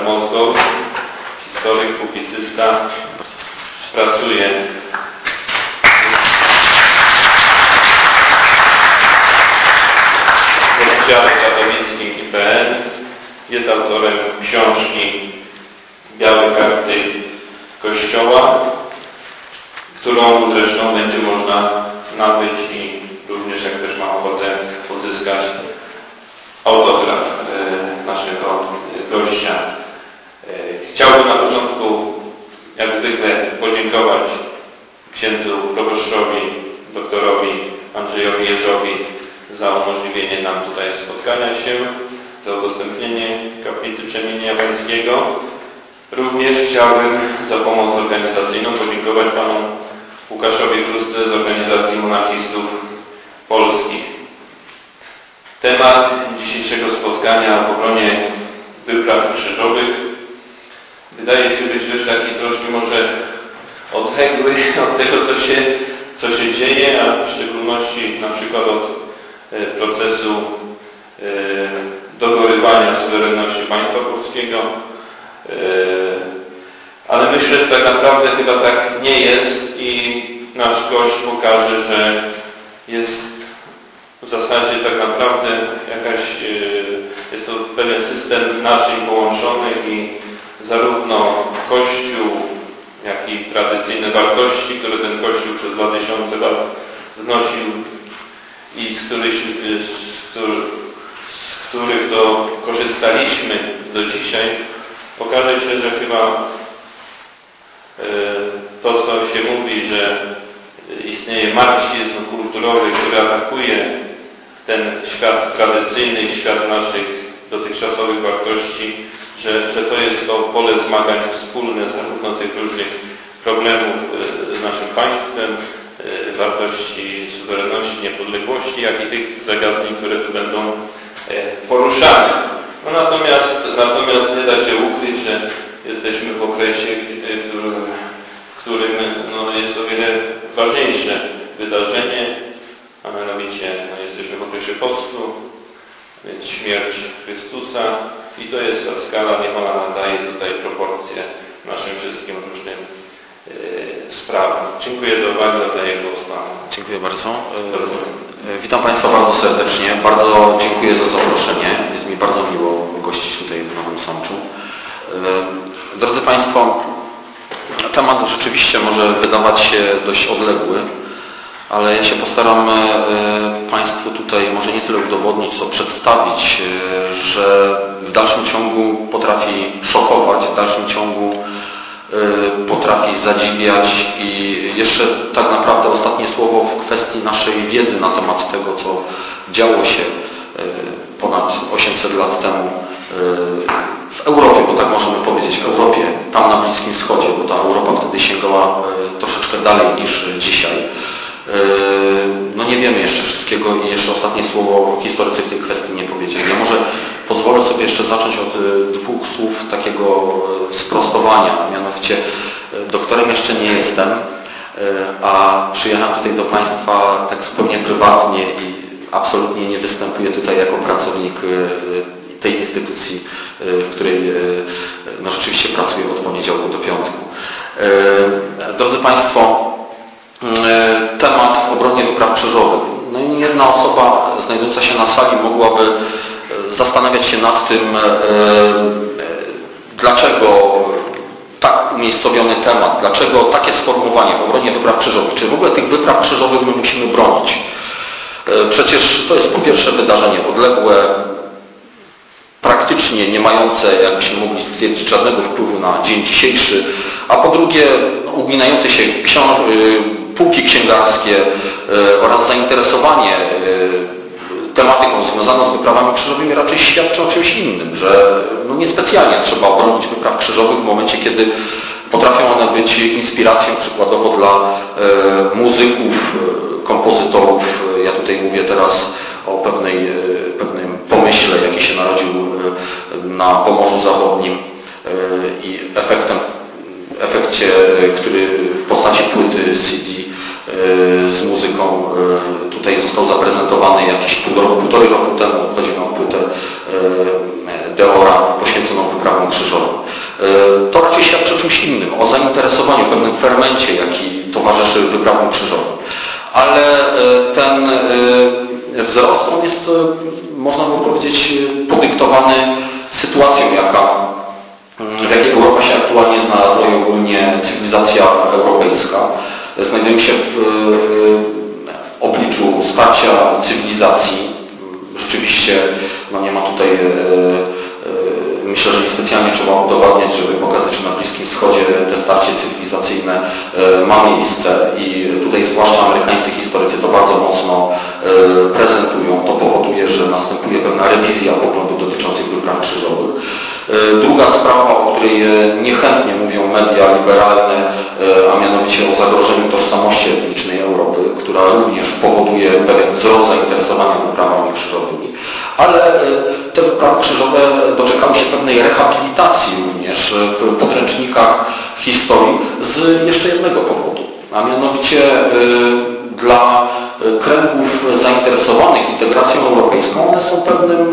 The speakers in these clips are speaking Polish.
hermoso temat rzeczywiście może wydawać się dość odległy, ale ja się postaram Państwu tutaj może nie tyle udowodnić, co przedstawić, że w dalszym ciągu potrafi szokować, w dalszym ciągu potrafi zadziwiać i jeszcze tak naprawdę ostatnie słowo w kwestii naszej wiedzy na temat tego, co działo się ponad 800 lat temu w Europie, bo tak możemy powiedzieć, w Europie, tam na Bliskim Wschodzie, bo ta Europa wtedy sięgała troszeczkę dalej niż dzisiaj. No nie wiemy jeszcze wszystkiego i jeszcze ostatnie słowo historycy w tej kwestii nie powiedzieli. Ja może pozwolę sobie jeszcze zacząć od dwóch słów takiego sprostowania, mianowicie doktorem jeszcze nie jestem, a przyjechałem tutaj do Państwa tak zupełnie prywatnie i absolutnie nie występuję tutaj jako pracownik tej instytucji, w której no, rzeczywiście pracuję od poniedziałku do piątku. Drodzy Państwo, temat w obronie wypraw krzyżowych. No i jedna osoba znajdująca się na sali mogłaby zastanawiać się nad tym, dlaczego tak umiejscowiony temat, dlaczego takie sformułowanie w obronie wypraw krzyżowych, czy w ogóle tych wypraw krzyżowych my musimy bronić. Przecież to jest po pierwsze wydarzenie odległe, praktycznie nie mające, jakbyśmy mogli stwierdzić, żadnego wpływu na dzień dzisiejszy, a po drugie uginające się książ półki księgarskie oraz zainteresowanie tematyką związaną z wyprawami krzyżowymi raczej świadczy o czymś innym, że no niespecjalnie trzeba obronić wypraw krzyżowych w momencie, kiedy potrafią one być inspiracją przykładowo dla muzyków, kompozytorów. Ja tutaj mówię teraz o pewnej, pomyśle, jaki się narodził na Pomorzu Zachodnim i efektem, efekcie, który w postaci płyty CD z muzyką tutaj został zaprezentowany jakiś pół roku, półtorej roku temu. Chodzi o płytę Deora poświęconą wyprawom krzyżowym. To raczej świadczy o czymś innym, o zainteresowaniu, pewnym fermencie, jaki towarzyszy wyprawom krzyżowym. Ale ten wzrost, on jest, można by powiedzieć, podyktowany sytuacją, jaka, w jakiej Europa się aktualnie znalazła i ogólnie cywilizacja europejska. Znajdujemy się w obliczu starcia cywilizacji. Rzeczywiście no nie ma tutaj, e, e, myślę, że niespecjalnie trzeba udowadniać, żeby pokazać, że na Bliskim Wschodzie te starcie cywilizacyjne e, ma miejsce i tutaj zwłaszcza amerykańscy historycy to bardzo mocno prezentują. To powoduje, że następuje pewna rewizja poglądów dotyczących wypraw krzyżowych. Druga sprawa, o której niechętnie mówią media liberalne, a mianowicie o zagrożeniu tożsamości etnicznej Europy, która również powoduje pewien wzrost zainteresowania wyprawami krzyżowymi. Ale te wyprawy krzyżowe doczekały się pewnej rehabilitacji również w podręcznikach historii z jeszcze jednego powodu, a mianowicie dla kręgów zainteresowanych integracją europejską, one są pewnym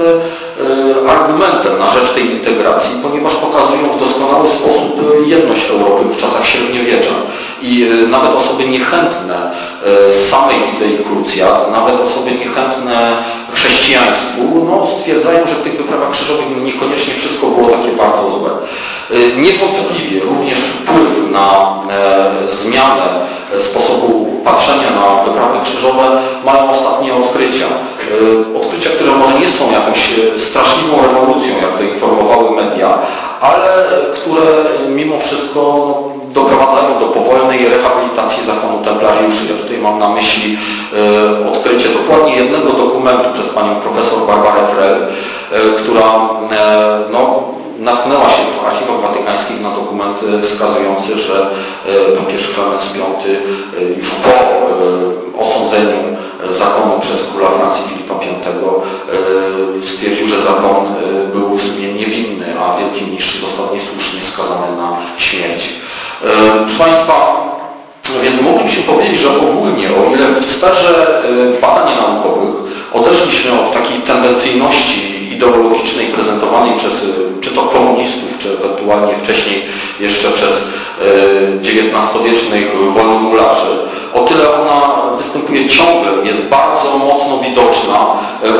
argumentem na rzecz tej integracji, ponieważ pokazują w doskonały sposób jedność Europy w czasach średniowiecza. I nawet osoby niechętne samej idei krucjat, nawet osoby niechętne chrześcijaństwu, no, stwierdzają, że w tych wyprawach krzyżowych niekoniecznie wszystko było takie bardzo złe. Niewątpliwie również wpływ na e, zmianę sposobu patrzenia na wyprawy krzyżowe mają ostatnie odkrycia. E, odkrycia, które może nie są jakąś straszliwą rewolucją, jak to informowały media, ale które mimo wszystko no, doprowadzają do powolnej rehabilitacji zakonu templariuszy. Ja tutaj mam na myśli e, odkrycie dokładnie jednego dokumentu przez panią profesor Barbarę Prel, e, która no, natknęła się w archiwach watykańskich na dokument wskazujący, że papież Klemens V już po osądzeniu zakonu przez króla Francji Filipa V stwierdził, że zakon był w sumie niewinny, a wielki mistrz został niesłusznie skazany na śmierć. Proszę Państwa, więc moglibyśmy powiedzieć, że ogólnie, o ile w sferze badań naukowych odeszliśmy od takiej tendencyjności ideologicznej prezentowanej przez czy to komunistów, czy ewentualnie wcześniej jeszcze przez XIX-wiecznych wolnomularzy. O tyle ona występuje ciągle, jest bardzo mocno widoczna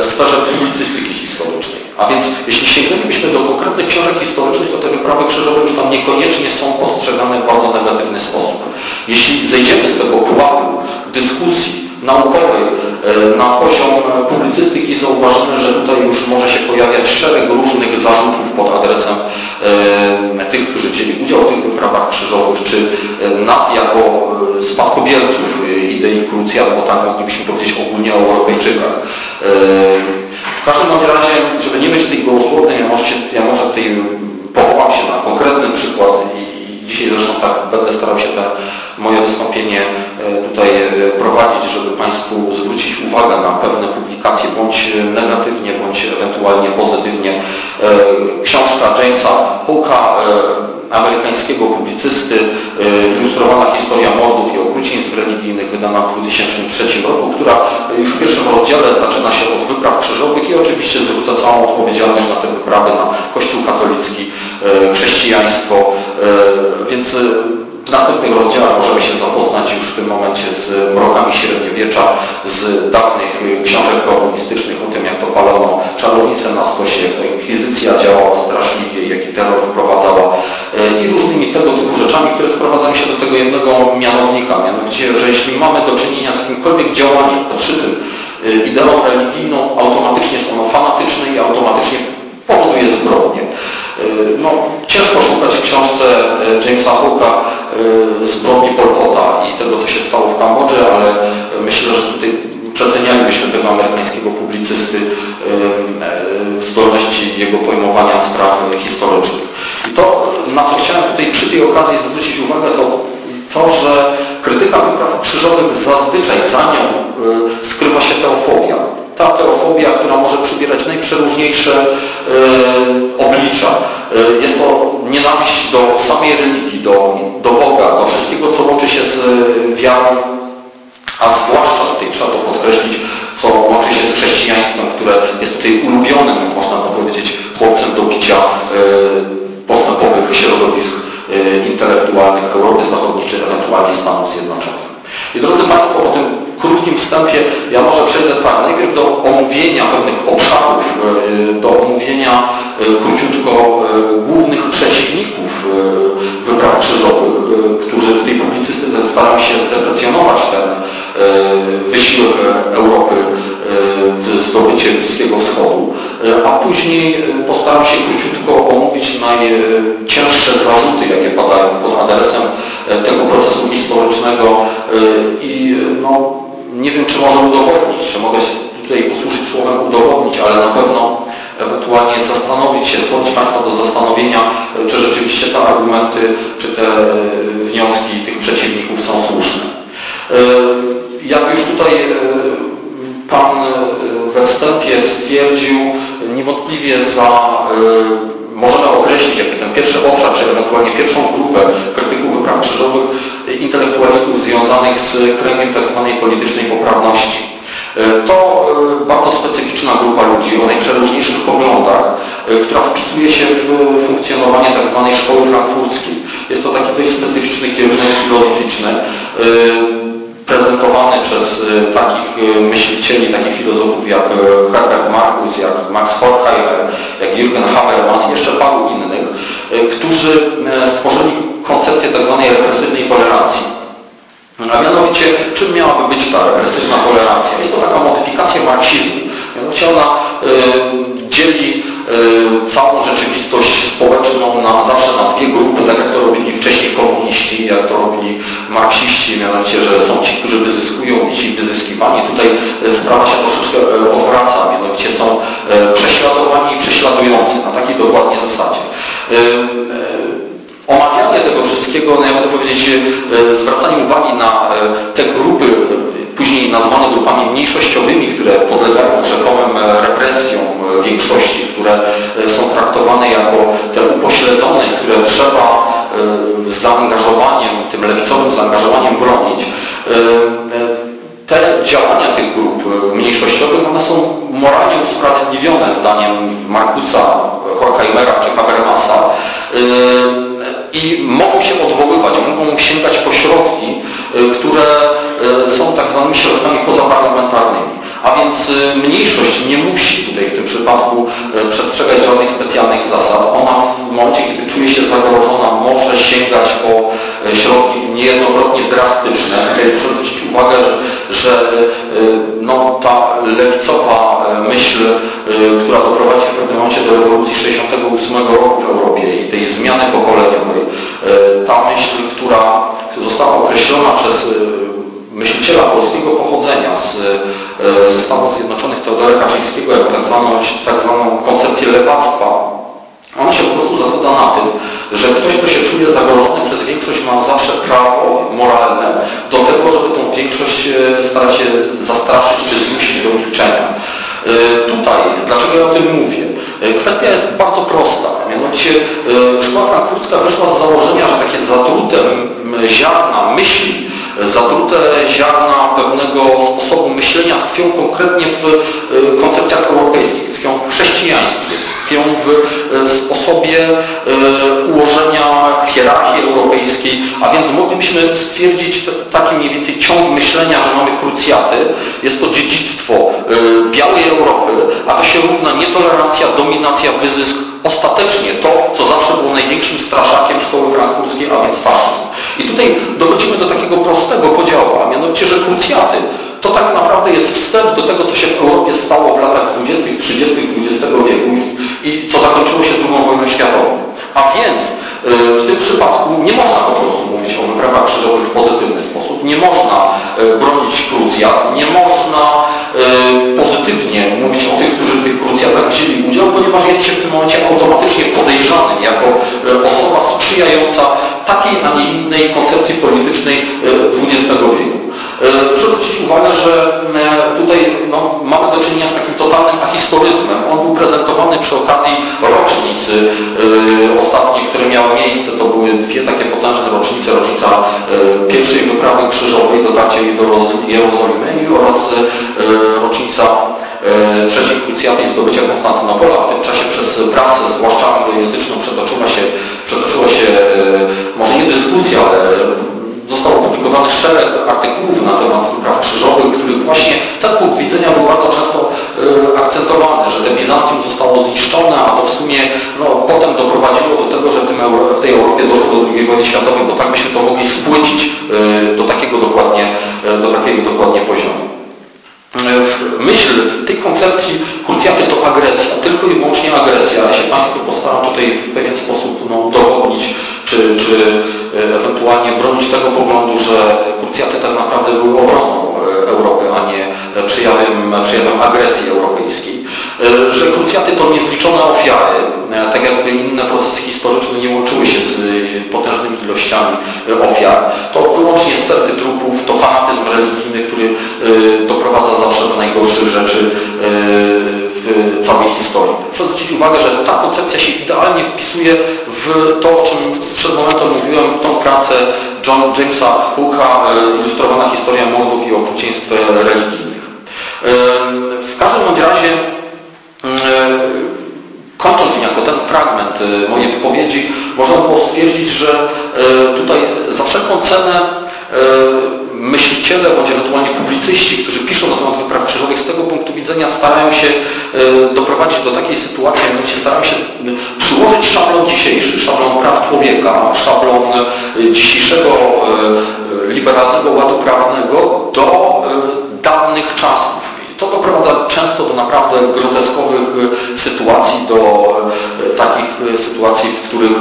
w sferze publicystyki historycznej. A więc jeśli sięgnęlibyśmy do konkretnych książek historycznych, to te wyprawy krzyżowe już tam niekoniecznie są postrzegane w bardzo negatywny sposób. Jeśli zejdziemy z tego pułapu dyskusji naukowej e, na poziom publicystyki zauważymy, że tutaj już może się pojawiać szereg różnych zarzutów pod adresem e, tych, którzy wzięli udział w tych wyprawach krzyżowych, czy e, nas jako spadkobierców idei krucjat, bo tak moglibyśmy powiedzieć ogólnie o Europejczykach. W każdym razie, żeby nie mieć tej gołosłownej, ja może, się, ja może tutaj powołam się na konkretny przykład i dzisiaj zresztą tak będę starał się te moje wystąpienie tutaj e, prowadzić, żeby Państwu zwrócić uwagę na pewne publikacje, bądź negatywnie, bądź ewentualnie pozytywnie. E, książka Jamesa Hooka, amerykańskiego publicysty, ilustrowana historia mordów i okrucieństw religijnych, wydana w 2003 roku, która już w pierwszym rozdziale zaczyna się od wypraw krzyżowych i oczywiście zrzuca całą odpowiedzialność na te wyprawy na Kościół katolicki, chrześcijaństwo, więc w następnych rozdziałach możemy się zapoznać już w tym momencie z mrokami średniowiecza, z dawnych książek komunistycznych o tym, jak to palono czarownice na stosie, inkwizycja działała straszliwie, jaki terror wprowadzała e, i różnymi tego typu rzeczami, które sprowadzają się do tego jednego mianownika, mianowicie, że jeśli mamy do czynienia z jakimkolwiek działaniem podszytym e, ideą religijną, automatycznie jest ono fanatyczne i automatycznie powoduje zbrodnię. E, no, ciężko szukać w książce Jamesa Hooka Y, zbrodni Pol Pota i tego, co się stało w Kambodży, ale myślę, że tutaj przecenialibyśmy tego amerykańskiego publicysty zdolności jego pojmowania spraw historycznych. I to, na co chciałem tutaj przy tej okazji zwrócić uwagę, to to, że krytyka wypraw krzyżowych zazwyczaj za nią skrywa się teofobia. Ta teofobia, która może przybierać najprzeróżniejsze oblicza. Jest to nienawiść do samej religii, do, do Boga, do wszystkiego, co łączy się z e, wiarą, a zwłaszcza tutaj trzeba to podkreślić, co łączy się z chrześcijaństwem, które jest tutaj ulubionym, można powiedzieć, chłopcem do bicia e, intelektualnych Europy Zachodniej czy ewentualnie Stanów Zjednoczonych. I drodzy Państwo, po tym krótkim wstępie ja może przejdę tak, najpierw do omówienia pewnych obszarów, do omówienia króciutko głównych przeciwników wypraw krzyżowych, którzy w tej publicystyce starają się zdeprecjonować ten wysiłek Europy w zdobycie Bliskiego Wschodu, a później postaram się króciutko omówić najcięższe zarzuty, jakie padają pod adresem tego procesu historycznego i no, nie wiem, czy może udowodnić, czy mogę się tutaj posłużyć słowem udowodnić, ale na pewno ewentualnie zastanowić się, skłonić Państwa do zastanowienia, czy rzeczywiście te argumenty, czy te wnioski tych przeciwników są słuszne. Jak już tutaj Pan we wstępie stwierdził, niewątpliwie za, możemy określić jako ten pierwszy obszar, czy ewentualnie pierwszą grupę krytyków wypraw krzyżowych intelektualistów związanych z kręgiem tzw. Tak politycznej poprawności. To bardzo specyficzna grupa ludzi o najprzeróżniejszych poglądach, która wpisuje się w funkcjonowanie tzw. Tak szkoły frankfurckiej. Jest to taki dość specyficzny kierunek filozoficzny, prezentowany przez takich myślicieli, takich filozofów jak Herbert Marcus, jak Max Horkheimer, jak Jürgen Habermas i jeszcze paru innych, którzy stworzyli koncepcję tzw. Tak represywnej tolerancji. A mianowicie, czym miałaby być ta represywna tolerancja? Jest to taka modyfikacja marksizmu. Mianowicie ona y, dzieli y, całą rzeczywistość społeczną na, zawsze na dwie grupy, tak jak to robili wcześniej komuniści, jak to robili marksiści, mianowicie, że są ci, którzy wyzyskują i ci wyzyskiwani. Tutaj sprawa się troszeczkę odwraca, mianowicie są prześladowani i prześladujący na takiej dokładnie zasadzie. Omawianie tego wszystkiego, no ja będę powiedzieć, zwracanie uwagi na te grupy, później nazwane grupami mniejszościowymi, które podlegają rzekomym e, represjom większości, które są traktowane jako te upośledzone, które trzeba z zaangażowaniem, tym lewicowym zaangażowaniem bronić. Te działania tych grup mniejszościowych, one są moralnie usprawiedliwione zdaniem Markusa, Horkheimera czy Habermasa i mogą się odwoływać, mogą sięgać po środki, które y, są tak zwanymi środkami pozaparlamentarnymi. A więc y, mniejszość nie musi tutaj w tym przypadku przestrzegać żadnych specjalnych zasad. Ona w momencie, kiedy czuje się zagrożona, może sięgać po środki niejednokrotnie drastyczne. Tutaj muszę zwrócić uwagę, że, że no, ta lewicowa myśl, która doprowadzi w pewnym momencie do rewolucji 68 roku w Europie i tej zmiany pokoleniowej, ta myśl, która została określona przez myśliciela polskiego pochodzenia z, ze Stanów Zjednoczonych Teodora Kaczyńskiego jako tak zwaną, tak zwaną koncepcję lewactwa, ona się po prostu zasadza na tym, że ktoś, kto się czuje zagrożony przez większość ma zawsze prawo moralne do tego, żeby tą większość starać się zastraszyć czy zmusić do milczenia. Tutaj, dlaczego ja o tym mówię? Kwestia jest bardzo prosta. Mianowicie szkoła frankfurcka wyszła z założenia, że takie zatrute ziarna myśli, zatrute ziarna pewnego sposobu myślenia tkwią konkretnie w koncepcjach europejskich, tkwią w chrześcijaństwie, tkwią w e, sposobie e, ułożenia hierarchii europejskiej, a więc moglibyśmy stwierdzić taki mniej więcej ciąg myślenia, że mamy krucjaty, jest to dziedzictwo e, białej Europy, a to się równa nietolerancja, dominacja, wyzysk, ostatecznie to, co zawsze było największym straszakiem szkoły francuskiej, a więc faszyzm. I tutaj dochodzimy do takiego prostego podziału, a mianowicie, że krucjaty to tak naprawdę jest wstęp do tego, co się w Europie stało w latach 20., 30. XX wieku i co zakończyło się II wojną światową. A więc y, w tym przypadku nie można po prostu mówić o wyprawach krzyżowych w pozytywny sposób, nie można y, bronić krucjat, nie można y, pozytywnie mówić o tych, którzy w tych krucjatach wzięli udział, ponieważ jest się w tym momencie automatycznie podejrzanym jako osoba sprzyjająca takiej, a nie innej koncepcji politycznej XX wieku. Proszę zwrócić uwagę, że tutaj no, mamy do czynienia z takim totalnym ahistoryzmem. On był prezentowany przy okazji rocznicy yy, ostatniej, które miały miejsce. To były dwie takie potężne rocznice. Rocznica pierwszej wyprawy krzyżowej, dotarcia do Jerozolimy oraz rocznica trzeciej krucjaty i zdobycia Konstantynopola. W tym czasie przez prasę, zwłaszcza anglojęzyczną, przetoczyła się, przetoczyła się szereg artykułów na temat wypraw krzyżowych, których właśnie ten punkt widzenia był bardzo często e, akcentowany, że te Bizancjum zostało zniszczone, a to w sumie no, potem doprowadziło do tego, że w, tej Europie doszło do II wojny światowej, bo tak byśmy to mogli spłycić e, do takiego dokładnie, do takiego dokładnie poziomu. Myśl tej koncepcji krucjaty to agresja, tylko i wyłącznie agresja. Ja się Państwu postaram tutaj w pewien sposób no, udowodnić, czy, czy ewentualnie bronić tego poglądu, że krucjaty tak naprawdę były obroną e, Europy, a nie przejawem, przejawem agresji europejskiej. E, że krucjaty to niezliczone ofiary, e, tak jakby inne procesy historyczne nie łączyły się z potężnymi ilościami ofiar. To wyłącznie sterty trupów, to fanatyzm religijny, który doprowadza zawsze do najgorszych rzeczy całej historii. Proszę zwrócić uwagę, że ta koncepcja się idealnie wpisuje w to, o czym przed momentem mówiłem, tą pracę John Jamesa Hooka, e, ilustrowana historia mordów i okrucieństw religijnych. E, w każdym bądź razie e, kończąc niejako ten fragment mojej wypowiedzi, można było stwierdzić, że tutaj za wszelką cenę myśliciele bądź ewentualnie publicyści, którzy piszą na temat wypraw krzyżowych z tego punktu widzenia starają się e, doprowadzić do takiej sytuacji, mianowicie starają się przyłożyć szablon dzisiejszy, szablon praw człowieka, szablon e, dzisiejszego e, liberalnego ładu prawnego do dawnych czasów to doprowadza często do naprawdę groteskowych e, sytuacji, do e, takich e, sytuacji, w których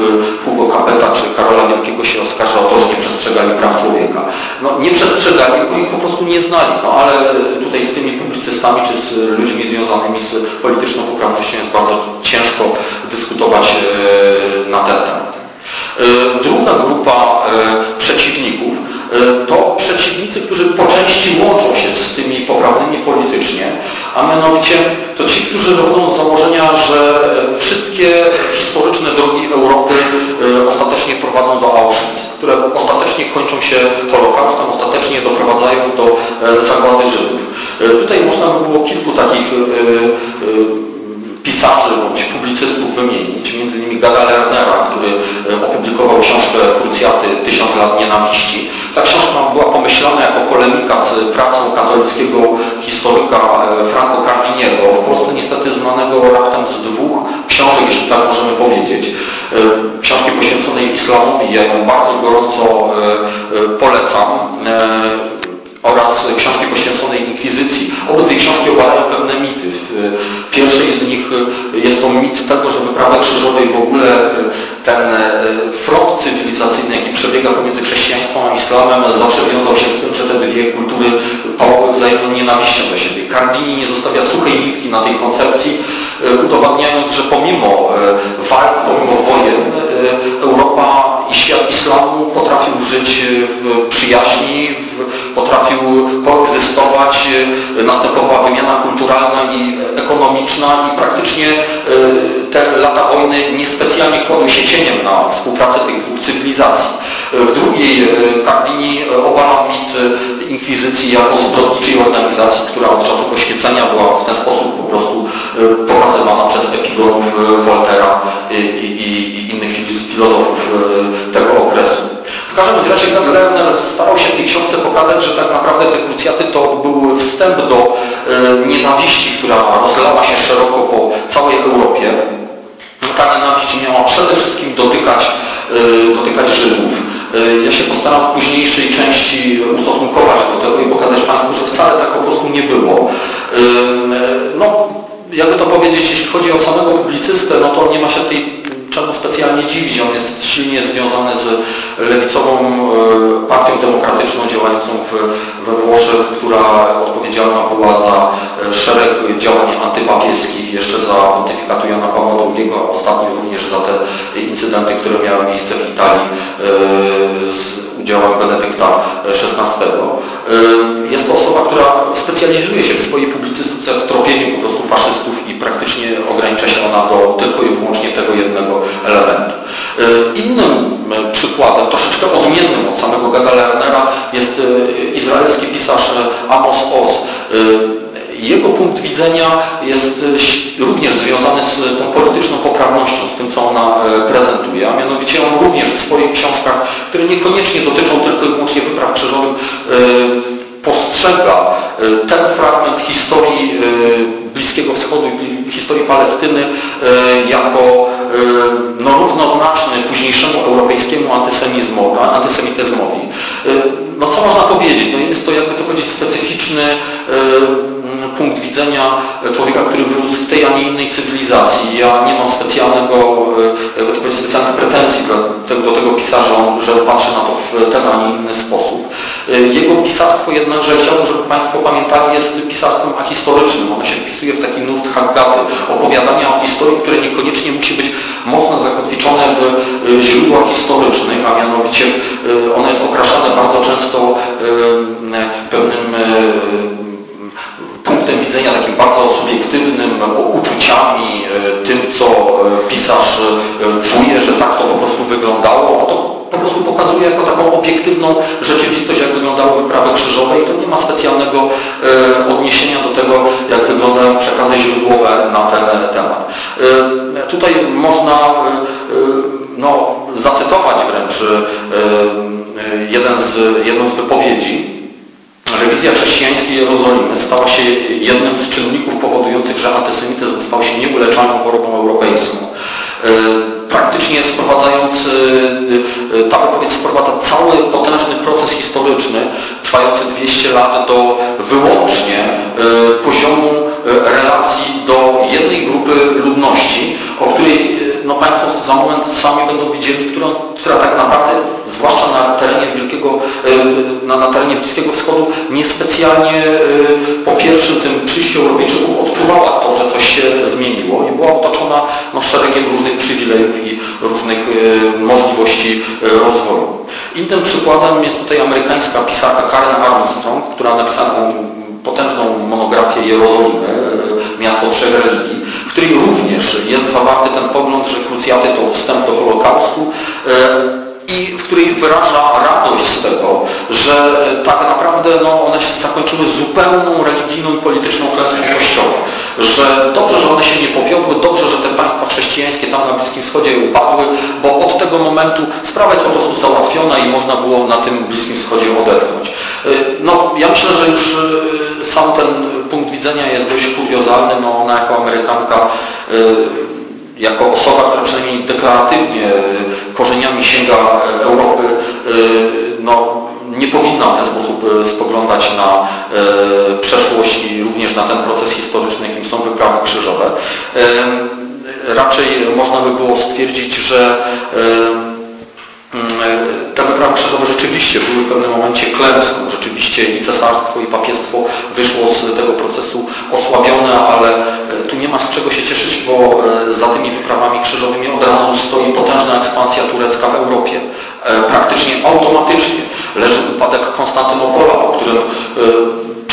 Hugo Capeta czy Karola Wielkiego się oskarża o to, że nie przestrzegali praw człowieka. No nie przestrzegali, bo ich po prostu nie znali, no ale tutaj z tymi publicystami czy z ludźmi związanymi z polityczną poprawnością jest bardzo ciężko dyskutować na ten temat. Druga grupa przeciwników to przeciwnicy, którzy po części łączą się z tymi poprawnymi politycznie, a mianowicie to ci, którzy wychodzą z założenia, że e, wszystkie historyczne drogi Europy e, ostatecznie prowadzą do Auschwitz, które ostatecznie kończą się Holokaustem, ostatecznie doprowadzają do zagłady Żydów. Tutaj można by było kilku takich pisarzy bądź publicystów wymienić, między innymi Gada Lernera, który e, opublikował książkę Krucjaty Tysiąc lat nienawiści. Pomyślana jako polemika z pracą katolickiego historyka e, Franco Cardiniego, w Polsce niestety znanego raptem z dwóch książek, jeśli tak możemy powiedzieć. E, książki poświęconej islamowi, ja ją bardzo gorąco polecam oraz książki poświęconej inkwizycji. Obydwie książki obalają pewne mity. W pierwszej z nich jest to mit tego, że wyprawa krzyżowej w ogóle ten front cywilizacyjny, jaki przebiega pomiędzy chrześcijaństwem a islamem, zawsze wiązał się z tym, że te dwie kultury pałały wzajemną nienawiścią do siebie. Cardini nie zostawia suchej nitki na tej koncepcji, udowadniając, że pomimo walk, pomimo wojen, Europa i świat islamu potrafił żyć w przyjaźni, potrafił koegzystować, następowała wymiana kulturalna i ekonomiczna i praktycznie e, te lata wojny niespecjalnie kładły się cieniem na współpracę tych dwóch cywilizacji. W drugiej e, Cardini obala mit inkwizycji jako zbrodniczej organizacji, która od czasu poświęcenia była w ten sposób po prostu e, pokazywana przez epigonów Woltera i, i, i innych filozofów tego okresu. W każdym razie Lerner starał się w tej książce pokazać, że tak naprawdę te krucjaty to był wstęp do e, nienawiści, która rozlała się szeroko po całej Europie. Ta nienawiść miała przede wszystkim dotykać, e, dotykać Żydów. E, ja się postaram w późniejszej części ustosunkować do tego i pokazać Państwu, że wcale tak po prostu nie było. No, jakby to powiedzieć, jeśli chodzi o samego publicystę, no to nie ma się tej czemu specjalnie dziwić. On jest silnie związany z lewicową e, partią demokratyczną działającą we Włoszech, która odpowiedzialna była za e, szereg działań antypapieskich, jeszcze za pontyfikatu Jana Pawła II, a ostatnio również za te incydenty, które miały miejsce w Italii e, udziałem Benedykta XVI. Jest to osoba, która specjalizuje się w swojej publicystyce w tropieniu po prostu faszystów i praktycznie ogranicza się ona do tylko i wyłącznie tego jednego elementu. E, innym e, przykładem, troszeczkę odmiennym od samego Gada Lernera jest e, izraelski pisarz Amos Oz. Jego punkt widzenia jest również związany z tą polityczną poprawnością, z tym co ona prezentuje, a mianowicie on również w swoich książkach, które niekoniecznie dotyczą tylko i wyłącznie wypraw krzyżowych, postrzega ten fragment historii Bliskiego Wschodu i historii Palestyny jako no, równoznaczny późniejszemu europejskiemu antysemityzmowi. No co można powiedzieć? No, jest to jakby to powiedzieć specyficzny punkt widzenia człowieka, który wyrósł w tej, a nie innej cywilizacji. Ja nie mam specjalnego, e, specjalnych pretensji do, tego pisarza, że patrzy na to w ten, a nie inny sposób. E, jego pisarstwo jednakże chciałbym, żeby Państwo pamiętali, jest pisarstwem ahistorycznym. Ono się wpisuje w taki nurt Haggaty, opowiadania o historii, które niekoniecznie musi być mocno zakotwiczone w e, źródłach historycznych, a mianowicie ono jest okraszane bardzo często pewnym punktem widzenia takim bardzo subiektywnym, uczuciami, e, tym co e, pisarz e, czuje, że tak to po prostu wyglądało, to po prostu pokazuje jako taką obiektywną rzeczywistość, jak wyglądały wyprawy krzyżowe i to nie ma specjalnego odniesienia do tego, jak wyglądają przekazy źródłowe na ten temat. Tutaj można no, zacytować wręcz jeden z, jedną z wypowiedzi że wizja chrześcijańskiej Jerozolimy stała się jednym z czynników powodujących, że antysemityzm stał się nieuleczalną chorobą europejską. E, praktycznie sprowadzając, e, e, ta wypowiedź sprowadza cały potężny proces historyczny trwający 200 lat do wyłącznie poziomu relacji do jednej grupy ludności, o której no Państwo za moment sami będą widzieli, która, która tak naprawdę, zwłaszcza na terenie Wielkiego, e, na, na terenie Bliskiego Wschodu, niespecjalnie e, po pierwszym tym przyjściu Europejczyków odczuwała to, że coś się zmieniło i była otoczona no, szeregiem różnych przywilejów i różnych e, możliwości rozwoju. Innym przykładem jest tutaj amerykańska pisarka Karen Armstrong, która napisała potężną monografię Jerozolimy, miasto trzech religii, której również jest zawarty ten pogląd, że krucjaty to wstęp do Holokaustu e, i w której wyraża radość z tego, że tak naprawdę no, one się zakończyły zupełną religijną i polityczną klęską Kościoła. Że dobrze, że one się nie powiodły, dobrze, że te państwa chrześcijańskie tam na Bliskim Wschodzie upadły, bo od tego momentu sprawa jest po prostu załatwiona i można było na tym Bliskim Wschodzie odetchnąć. E, no, ja myślę, że już e, sam ten punkt widzenia jest dość kuriozalny. No, ona jako Amerykanka, y, jako osoba, która przynajmniej deklaratywnie y, korzeniami sięga Europy, y, no, nie powinna w ten sposób spoglądać na przeszłość i również na ten proces historyczny, jakim są wyprawy krzyżowe. Raczej można by było stwierdzić, że Mm, te wyprawy krzyżowe rzeczywiście były w pewnym momencie klęską. Rzeczywiście i cesarstwo, i papiestwo wyszło z tego procesu osłabione, ale e, tu nie ma z czego się cieszyć, bo e, za tymi wyprawami krzyżowymi od razu stoi potężna ekspansja turecka w Europie. E, praktycznie automatycznie leży upadek Konstantynopola, o którym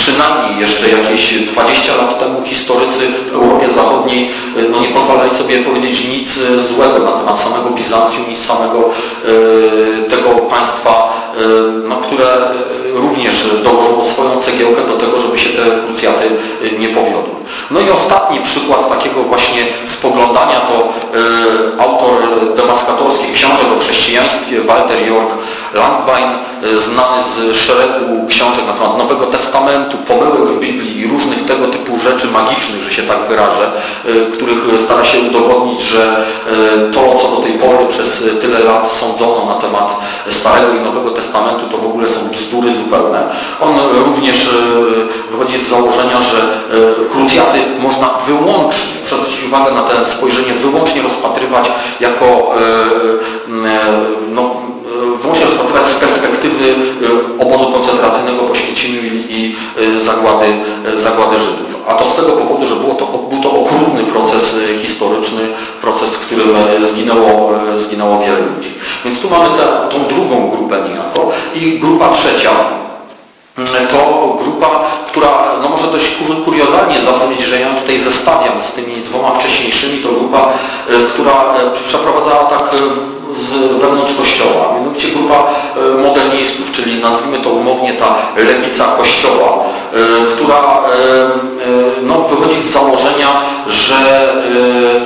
przynajmniej jeszcze jakieś 20 lat temu historycy w Europie Zachodniej e, no, nie pozwalali sobie powiedzieć nic e, złego na temat samego Bizancjum i samego e, tego państwa, no, które również dołożyło swoją cegiełkę do tego, żeby się te krucjaty nie powiodły. No i ostatni przykład takiego właśnie spoglądania to autor demaskatorskich książek o chrześcijaństwie, Walter York Langbein, znany z szeregu książek na temat Nowego Testamentu, pomyłek w Biblii i różnych tego typu rzeczy magicznych, że się tak wyrażę, y, których stara się udowodnić, że y, to, co do tej pory przez tyle lat sądzono na temat Starego i Nowego Testamentu, to w ogóle są bzdury zupełne. On również wychodzi z założenia, że krucjaty można wyłącznie, zwrócić uwagę na to spojrzenie, wyłącznie rozpatrywać jako no, wyłącznie rozpatrywać z perspektywy y, obozu koncentracyjnego w Oświęcimiu i y, zagłady, zagłady Żydów. A to z tego powodu, że było to, był to okrutny proces historyczny, proces, w którym zginęło, zginęło wiele ludzi. Więc tu mamy tę, tą drugą grupę niejako i grupa trzecia, to grupa, która no może dość kuriozalnie zabrzmieć, że ja tutaj zestawiam z tymi dwoma wcześniejszymi, to grupa, która przeprowadzała tak z wewnątrz Kościoła, mianowicie grupa e, modernistów, czyli nazwijmy to umownie ta lewica Kościoła, e, która e, no, wychodzi z założenia, że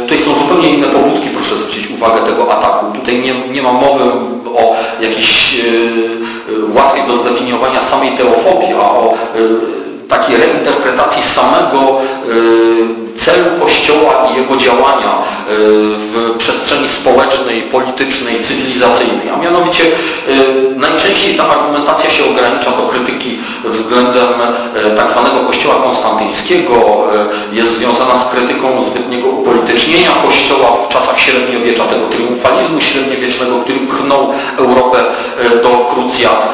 tutaj są zupełnie inne pobudki, proszę zwrócić uwagę tego ataku. Tutaj nie, nie ma mowy o jakiejś łatwiej do zdefiniowania samej teofobii, a o takiej reinterpretacji samego celu Kościoła i jego działania w przestrzeni społecznej, politycznej, cywilizacyjnej. A mianowicie najczęściej ta argumentacja się ogranicza do krytyki względem tak zwanego Kościoła konstantyńskiego, jest związana z krytyką zbytniego upolitycznienia Kościoła w czasach średniowiecza, tego triumfalizmu średniowiecznego, który pchnął Europę do krucjat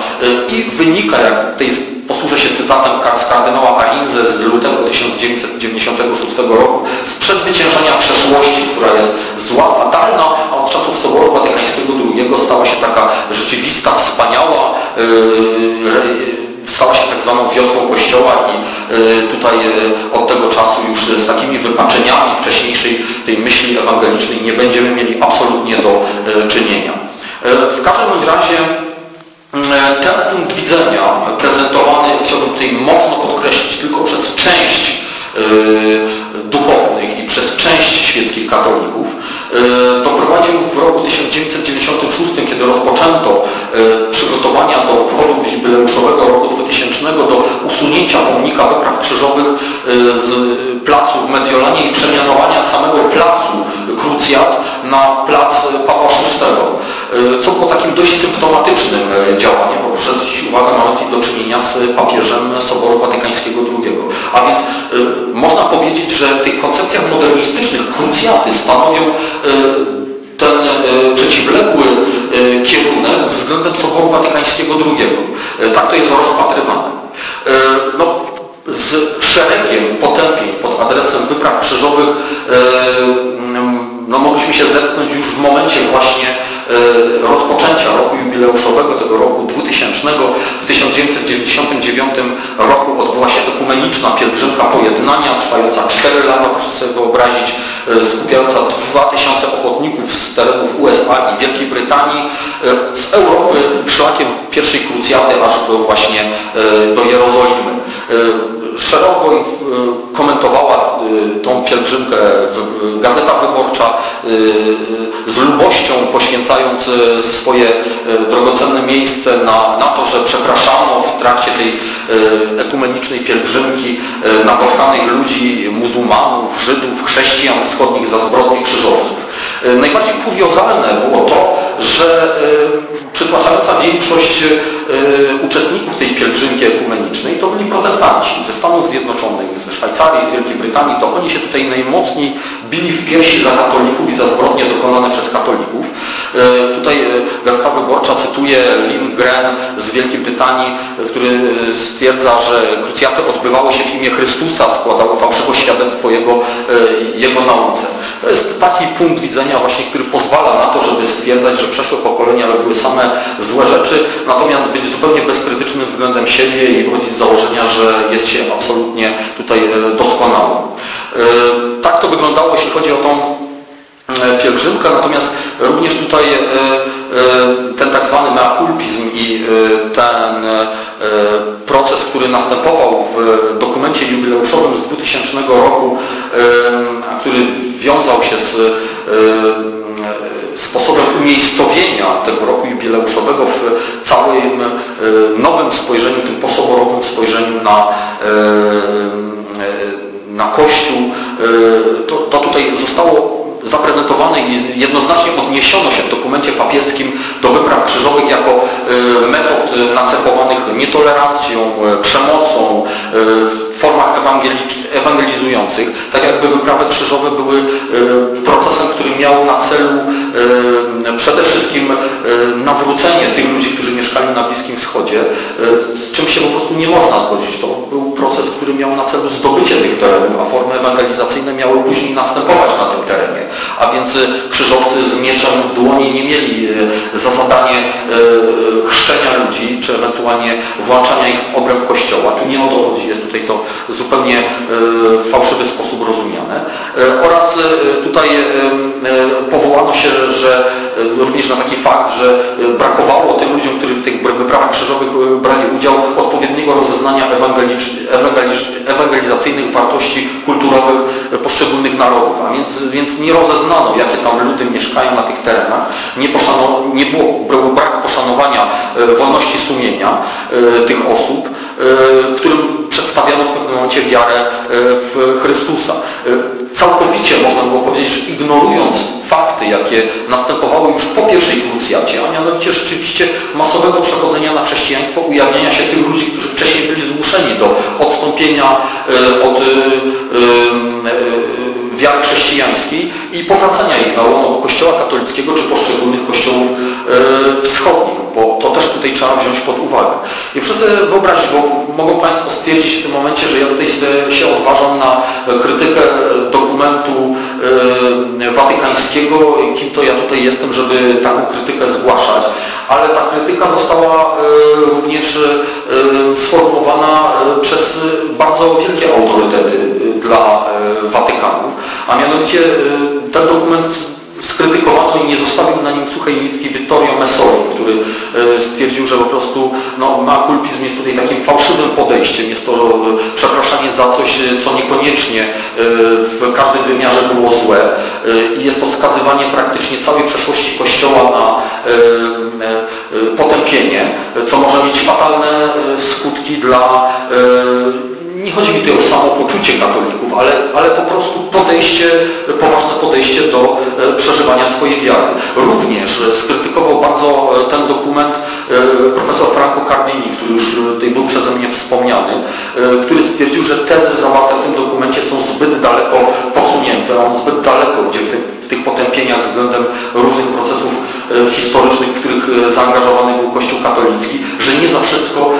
i wynika, jak tej posłużę się cytatem kardynała Ainze z lutego 1996 roku, z przezwyciężenia przeszłości, która jest zła, fatalna, a od czasów Soboru Watykańskiego II stała się taka rzeczywista, wspaniała, yy, stała się tak zwaną wiosną Kościoła i yy, tutaj yy, od tego czasu już z takimi wypaczeniami wcześniejszej tej myśli ewangelicznej nie będziemy mieli absolutnie do czynienia. W każdym razie ten punkt widzenia prezentowany, chciałbym tutaj mocno podkreślić, tylko przez część e, duchownych i przez część świeckich katolików, e, doprowadził w roku 1996, kiedy rozpoczęto przygotowania do obchodu jubileuszowego roku 2000 do usunięcia pomnika wypraw krzyżowych z placu w Mediolanie i przemianowania papieżem Soboru Watykańskiego II. A więc y, można powiedzieć, że w tych koncepcjach modernistycznych krucjaty stanowią y, ten y, przeciwległy kierunek względem Soboru Watykańskiego II. Tak to jest rozpatrywane. No, z szeregiem potępień pod adresem wypraw krzyżowych no, mogliśmy się zetknąć już w momencie właśnie rozpoczęcia roku jubileuszowego tego roku 2000 w 1999 roku odbyła się ekumeniczna pielgrzymka pojednania trwająca 4 lata, proszę sobie wyobrazić, e, skupiająca 2000 ochotników z terenów USA i Wielkiej Brytanii e, z Europy szlakiem pierwszej krucjaty aż do właśnie do Jerozolimy szeroko y, komentowała y, tą pielgrzymkę Gazeta Wyborcza z lubością poświęcając swoje drogocenne miejsce na, na to, że przepraszano w trakcie tej ekumenicznej pielgrzymki napotkanych ludzi, muzułmanów, Żydów, chrześcijan wschodnich za zbrodnie krzyżowców. Najbardziej kuriozalne było to, że przytłaczająca większość uczestników tej pielgrzymki ekumenicznej to byli protestanci ze Stanów Zjednoczonych, ze Szwajcarii, z Wielkiej Brytanii, to oni się tutaj najmocniej bili w piersi za katolików i za zbrodnie dokonane przez katolików. E, tutaj e, Gazeta Wyborcza cytuje Lindgren z Wielkiej Brytanii, e, który stwierdza, że krucjaty odbywały się w imię Chrystusa, składały fałszywe świadectwo Jego, Jego nauce. To jest taki punkt widzenia właśnie, który pozwala na to, żeby stwierdzać, że przeszłe pokolenia robiły same złe rzeczy, natomiast być zupełnie bezkrytycznym względem siebie i wychodzić z założenia, że jest się absolutnie tutaj doskonałym. Tak to wyglądało, jeśli chodzi o tą pielgrzymkę, natomiast również tutaj ten tak zwany meakulpizm i ten proces, który następował w dokumencie jubileuszowym z 2000 roku, który wiązał się z sposobem umiejscowienia tego roku jubileuszowego w całym nowym spojrzeniu, tym posoborowym spojrzeniu na, na Kościół. To, to tutaj zostało zaprezentowane i jednoznacznie odniesiono się w dokumencie papieskim do wypraw krzyżowych jako e, metod nacechowanych nietolerancją, e, przemocą, formach ewangelizujących, tak jakby wyprawy krzyżowe były procesem, który miał na celu przede wszystkim nawrócenie tych ludzi, którzy mieszkali na Bliskim Wschodzie, z czym się po prostu nie można zgodzić. To proces, który miał na celu zdobycie tych terenów, a formy ewangelizacyjne miały później następować na tym terenie a więc y, krzyżowcy z mieczem w dłoni nie mieli y, za zadanie y, chrzczenia ludzi, czy ewentualnie włączania ich w obręb Kościoła. Tu nie o to chodzi, jest tutaj to zupełnie w fałszywy sposób rozumiane. Oraz tutaj powołano się, że również na taki fakt, że brakowało tym ludziom, którzy w tych wyprawach krzyżowych brali udział, odpowiedniego rozeznania ewangelizacyjnych wartości kulturowych poszczególnych narodów, a więc, więc nie rozeznano, jakie tam ludy mieszkają na tych terenach, nie, nie było, był brak poszanowania wolności sumienia tych osób, którym przedstawiano w pewnym momencie wiarę w Chrystusa. Całkowicie można było powiedzieć, że ignorując fakty, jakie następowały już po pierwszej krucjacie, a mianowicie rzeczywiście masowego przechodzenia na chrześcijaństwo, ujawniania się tych ludzi, którzy wcześniej byli zmuszeni do odstąpienia od wiary chrześcijańskiej i powracania ich na łono Kościoła katolickiego czy poszczególnych kościołów e, wschodnich, bo to też tutaj trzeba wziąć pod uwagę. I proszę wyobrazić, bo mogą Państwo stwierdzić w tym momencie, że ja tutaj się odważam na krytykę dokumentu e, watykańskiego, kim to ja tutaj jestem, żeby taką krytykę zgłaszać, ale ta krytyka została e, również sformułowana przez bardzo wielkie autorytety dla Watykanu, a mianowicie ten dokument skrytykowano i nie zostawił na nim suchej nitki Vittorio Messori, który e, stwierdził, że po prostu no, makulpizm jest tutaj takim fałszywym podejściem, jest to e, przepraszanie za coś, e, co niekoniecznie w każdym wymiarze było złe i jest to wskazywanie praktycznie całej przeszłości Kościoła na potępienie, co może mieć fatalne skutki dla nie chodzi mi tutaj o samopoczucie katolików, ale, ale po prostu podejście, poważne podejście do e, przeżywania swojej wiary. Również e, skrytykował bardzo e, ten dokument profesor Franco Cardini, który już tutaj był przeze mnie wspomniany, który stwierdził, że tezy zawarte w tym dokumencie są zbyt daleko posunięte, on zbyt daleko gdzie w, w tych potępieniach względem różnych procesów historycznych, w których zaangażowany był Kościół katolicki, że nie za wszystko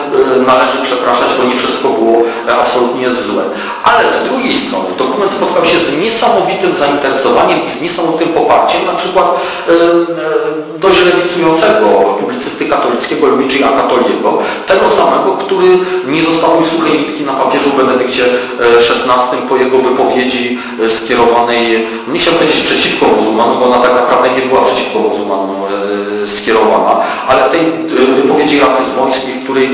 należy przepraszać, bo nie wszystko było absolutnie złe. Ale z drugiej strony dokument spotkał się z niesamowitym zainteresowaniem i z niesamowitym poparciem, na przykład dość lewicującego publicysty katolickiego Luigi Acatoliego, tego samego, który nie zostawił suchej nitki na papieżu Benedykcie XVI po jego wypowiedzi skierowanej, nie chciałbym powiedzieć przeciwko muzułmanom, bo ona tak naprawdę nie była przeciwko muzułmanom skierowana, ale tej wypowiedzi ratyzmońskiej, której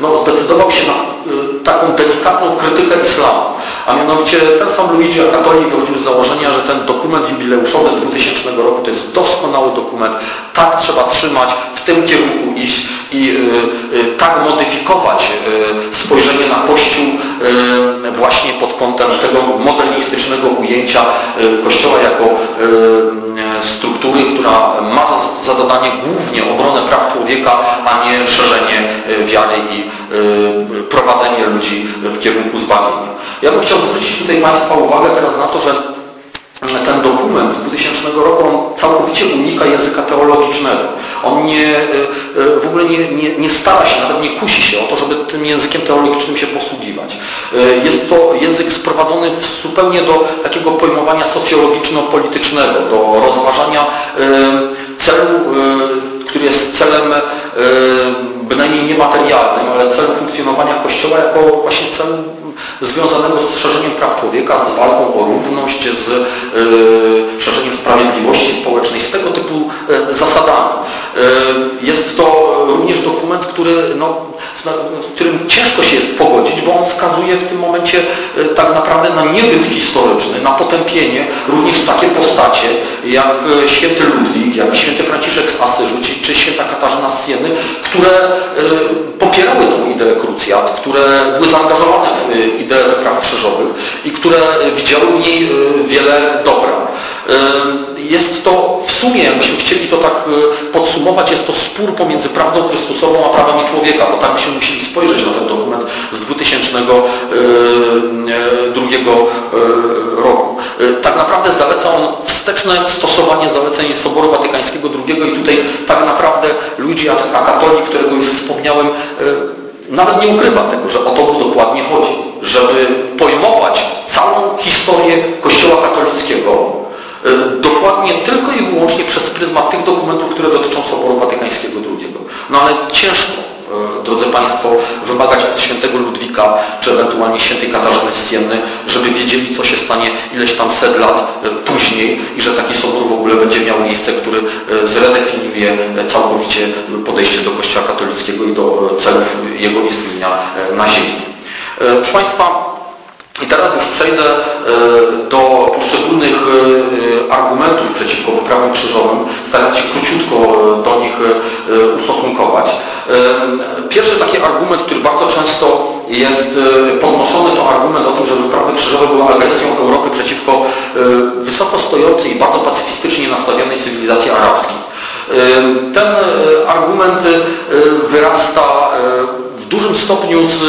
no, zdecydował się na taką delikatną krytykę islamu. A mianowicie ten sam Luigi Acatoli wychodził z założenia, że ten dokument jubileuszowy z 2000 roku to jest doskonały dokument, tak trzeba trzymać, w tym kierunku iść i y, y, tak modyfikować y, spojrzenie na Kościół właśnie pod kątem tego modernistycznego ujęcia Kościoła jako struktury, która ma za, za zadanie głównie obronę praw człowieka, a nie szerzenie wiary i prowadzenie ludzi w kierunku zbawienia. Ja bym chciał zwrócić tutaj Państwa uwagę teraz na to, że ten dokument z 2000 roku on całkowicie unika języka teologicznego. On nie, e, e, w ogóle nie, nie, nie stara się, nawet nie kusi się o to, żeby tym językiem teologicznym się posługiwać. E, jest to język sprowadzony zupełnie do takiego pojmowania socjologiczno-politycznego, do rozważania celu, który jest celem bynajmniej niematerialnym, ale celu funkcjonowania Kościoła jako właśnie celu związanego z szerzeniem praw człowieka, z walką o równość, z yy, szerzeniem sprawiedliwości społecznej, z tego typu yy, zasadami. Jest to również dokument, który, no, z którym ciężko się jest pogodzić, bo on wskazuje w tym momencie tak naprawdę na niebyt historyczny, na potępienie również takie postacie jak święty Ludwik, jak święty Franciszek z Asyżu, czy, czy święta Katarzyna z Sieny, które popierały tą ideę krucjat, które były zaangażowane w ideę praw krzyżowych i które widziały w niej e, wiele dobra. E, jest to w sumie, jakbyśmy chcieli to tak e, podsumować, jest to spór pomiędzy prawdą Chrystusową a prawami człowieka, bo tak byśmy musieli spojrzeć na ten dokument z 2002 roku. Tak naprawdę zaleca on wsteczne stosowanie zaleceń Soboru Watykańskiego II i tutaj tak naprawdę Luigi Acatoli, którego już wspomniałem, nawet nie ukrywa tego, że o to dokładnie chodzi. Żeby pojmować całą historię Kościoła katolickiego dokładnie tylko i wyłącznie przez pryzmat tych dokumentów, które dotyczą Soboru Watykańskiego II. No ale ciężko, y, drodzy Państwo, wymagać od świętego Ludwika, czy ewentualnie świętej Katarzyny Sienny, żeby wiedzieli, co się stanie ileś tam set lat y, później i że taki sobór w ogóle będzie miał miejsce, który zredefiniuje całkowicie podejście do Kościoła katolickiego i do celów jego istnienia na ziemi. E, proszę Państwa, i teraz już przejdę e, do poszczególnych e, e, argumentów przeciwko wyprawom krzyżowym, starając się króciutko do nich ustosunkować. Pierwszy taki argument, który bardzo często jest podnoszony, to argument o tym, że wyprawy krzyżowe były agresją Europy przeciwko wysoko stojącej i bardzo pacyfistycznie nastawionej cywilizacji arabskiej. Ten argument wyrasta dużym stopniu z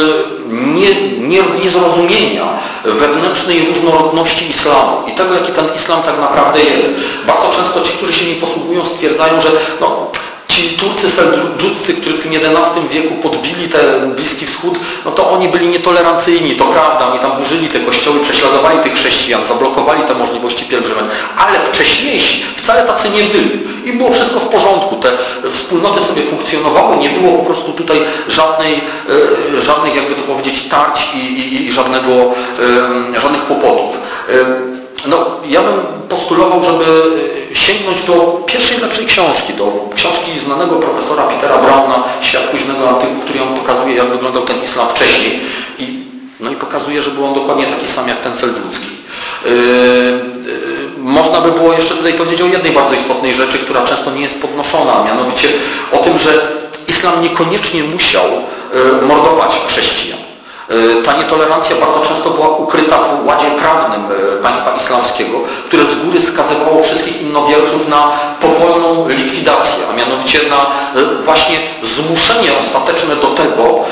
niezrozumienia wewnętrznej różnorodności islamu i tego, jaki ten islam tak naprawdę jest. Bardzo często ci, którzy się nim posługują, stwierdzają, że no, ci Turcy seldżuccy, którzy w tym XI wieku podbili ten Bliski Wschód, no to oni byli nietolerancyjni, to prawda, oni tam burzyli te kościoły, prześladowali tych chrześcijan, zablokowali te możliwości pielgrzymek, ale wcześniejsi wcale tacy nie byli i było wszystko w porządku, te wspólnoty sobie funkcjonowały, nie było po prostu tutaj żadnej, e, żadnych, jakby to powiedzieć, tarć i, i, i żadnego, żadnych kłopotów. No, ja bym postulował, żeby sięgnąć do pierwszej lepszej książki, do książki znanego profesora Petera Brauna, Świat późnego antyku, który on pokazuje, jak wyglądał ten islam wcześniej. I, no i pokazuje, że był on dokładnie taki sam jak ten seldżucki. Yy, yy, można by było jeszcze tutaj powiedzieć o jednej bardzo istotnej rzeczy, która często nie jest podnoszona, mianowicie o tym, że islam niekoniecznie musiał mordować chrześcijan. E, ta nietolerancja bardzo często była ukryta w ładzie prawnym e, państwa islamskiego, które z góry skazywało wszystkich innowierców na powolną likwidację, a mianowicie na e, właśnie zmuszenie ostateczne do tego,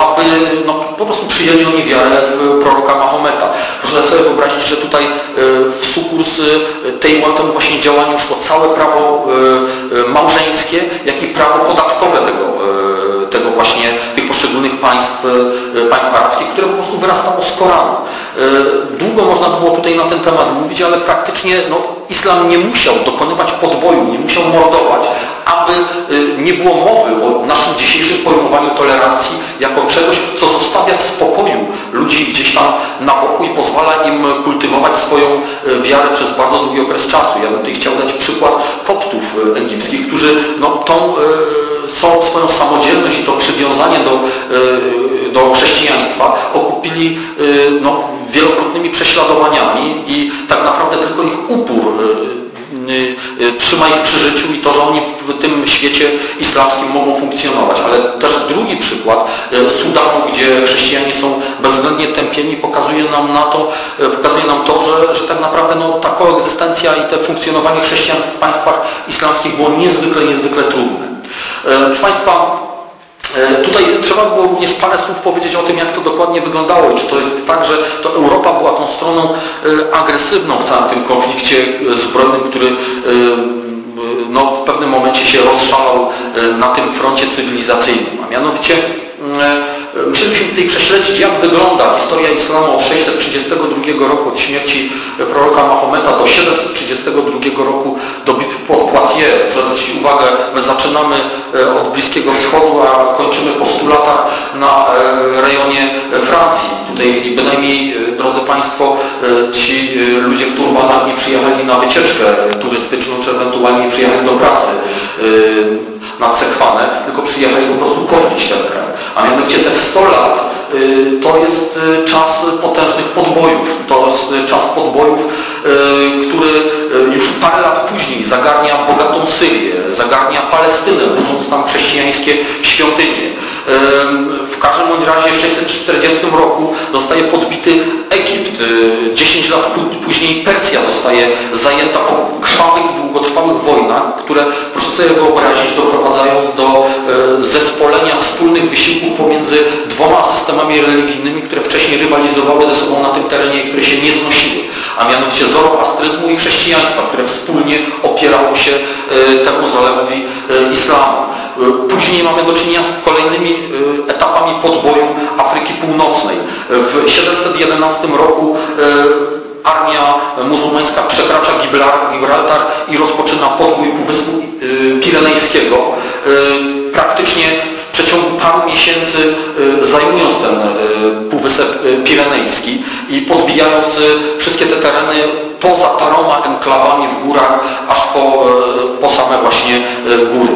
aby no, po prostu przyjęli oni wiarę w proroka Mahometa. Proszę sobie wyobrazić, że tutaj w sukurs tej, temu właśnie działaniu szło całe prawo małżeńskie, jak i prawo podatkowe tego, tego właśnie tych poszczególnych państw, e, państw arabskich, które po prostu wyrastało z Koranu. E, długo można było tutaj na ten temat mówić, ale praktycznie no, islam nie musiał dokonywać podboju, nie musiał mordować, aby e, nie było mowy o naszym dzisiejszym pojmowaniu tolerancji jako czegoś, co zostawia w spokoju ludzi gdzieś tam na boku i pozwala im kultywować swoją wiarę przez bardzo długi okres czasu. Ja bym tutaj chciał dać przykład koptów egipskich, którzy no, tą swoją samodzielność i to przywiązanie do, e, do chrześcijaństwa okupili e, no, wielokrotnymi prześladowaniami i tak naprawdę tylko ich upór e, trzyma ich przy życiu i to, że oni w tym świecie islamskim mogą funkcjonować. Ale też drugi przykład Sudanu, gdzie chrześcijanie są bezwzględnie tępieni, pokazuje nam na to, pokazuje nam to, że, że tak naprawdę no, ta koegzystencja i te funkcjonowanie chrześcijan w państwach islamskich było niezwykle, niezwykle trudne. E, proszę Państwa, e, Tutaj trzeba było również parę słów powiedzieć o tym, jak to dokładnie wyglądało i czy to jest tak, że to Europa była tą stroną e, agresywną w całym tym konflikcie zbrojnym, który no, w pewnym momencie się rozszalał na tym froncie cywilizacyjnym. A mianowicie Musielibyśmy tutaj prześledzić, jak wygląda historia islamu od 632 roku od śmierci proroka Mahometa do 732 roku do bitwy pod Poitiers. Proszę zwrócić uwagę, my zaczynamy e, od Bliskiego Wschodu, a kończymy po 100 latach na e, rejonie Francji. Tutaj bynajmniej, e, drodzy Państwo, ci ludzie w Turbanach nie przyjechali na wycieczkę turystyczną, czy ewentualnie przyjechali do pracy na Sekwanę, tylko przyjechali po prostu podbić ten kraj. A mianowicie te 100 lat y, to jest y, czas potężnych podbojów. To jest y, czas podbojów, który już parę lat później zagarnia bogatą Syrię, zagarnia Palestynę, burząc tam chrześcijańskie świątynie. W każdym razie w 640 roku zostaje podbity Egipt. 10 lat później Persja zostaje zajęta po krwawych, długotrwałych wojnach, które, proszę sobie wyobrazić, doprowadzają do zespolenia wspólnych wysiłków pomiędzy dwoma systemami religijnymi, które wcześniej rywalizowały ze sobą na tym terenie i które się nie znosiły, a mianowicie zoroastryzmu i chrześcijaństwa, które wspólnie opierało się temu zalewowi islamu. Później mamy do czynienia z kolejnymi e, etapami podboju Afryki Północnej. W 711 roku e, armia muzułmańska przekracza Gibraltar i rozpoczyna podbój Półwyspu e, Pirenejskiego. Praktycznie w przeciągu paru miesięcy zajmując ten Półwysep Pirenejski i podbijając wszystkie te tereny poza paroma enklawami w górach, aż po, po same właśnie góry.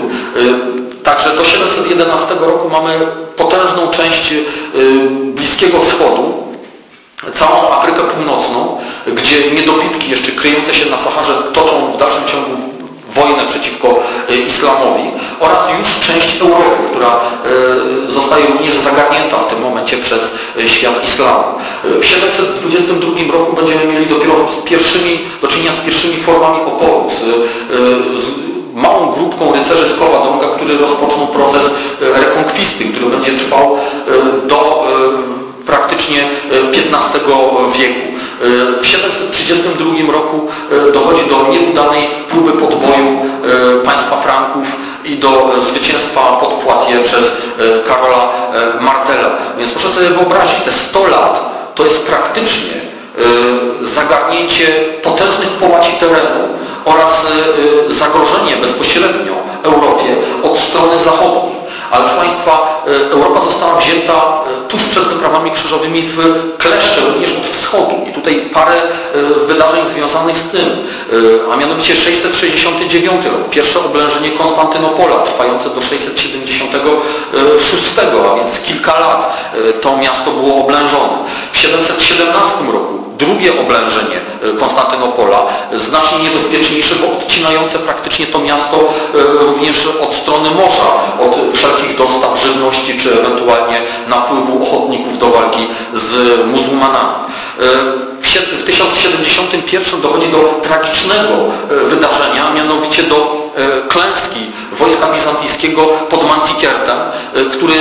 Także do 711 roku mamy potężną część y, Bliskiego Wschodu, całą Afrykę Północną, gdzie niedobitki jeszcze kryjące się na Saharze toczą w dalszym ciągu wojnę przeciwko y, islamowi oraz już część Europy, która y, zostaje również zagarnięta w tym momencie przez świat islamu. W 722 roku będziemy mieli dopiero z pierwszymi, do czynienia z pierwszymi formami oporu, z, z małą grupką rycerzy z proces rekonkwisty, który będzie trwał do praktycznie XV wieku. W 732 roku dochodzi do nieudanej próby podboju państwa Franków i do zwycięstwa pod Poitiers przez Karola Martela. Więc proszę sobie wyobrazić, te 100 lat to jest praktycznie zagarnięcie potężnych połaci terenu oraz zagrożenie bezpośrednio Europie od strony zachodniej. Ale proszę Państwa, e, Europa została wzięta tuż przed wyprawami krzyżowymi w kleszcze również od wschodu. I tutaj parę wydarzeń związanych z tym, a mianowicie 669 rok, pierwsze oblężenie Konstantynopola trwające do 676, a więc kilka lat to miasto było oblężone. W 717 roku drugie oblężenie Konstantynopola, znacznie niebezpieczniejsze, bo odcinające praktycznie to miasto e, również od strony morza, od wszelkich dostaw żywności, czy ewentualnie napływu ochotników do walki z muzułmanami. E, w 1071 dochodzi do tragicznego wydarzenia, mianowicie do klęski wojska bizantyjskiego pod Mancikiertem, który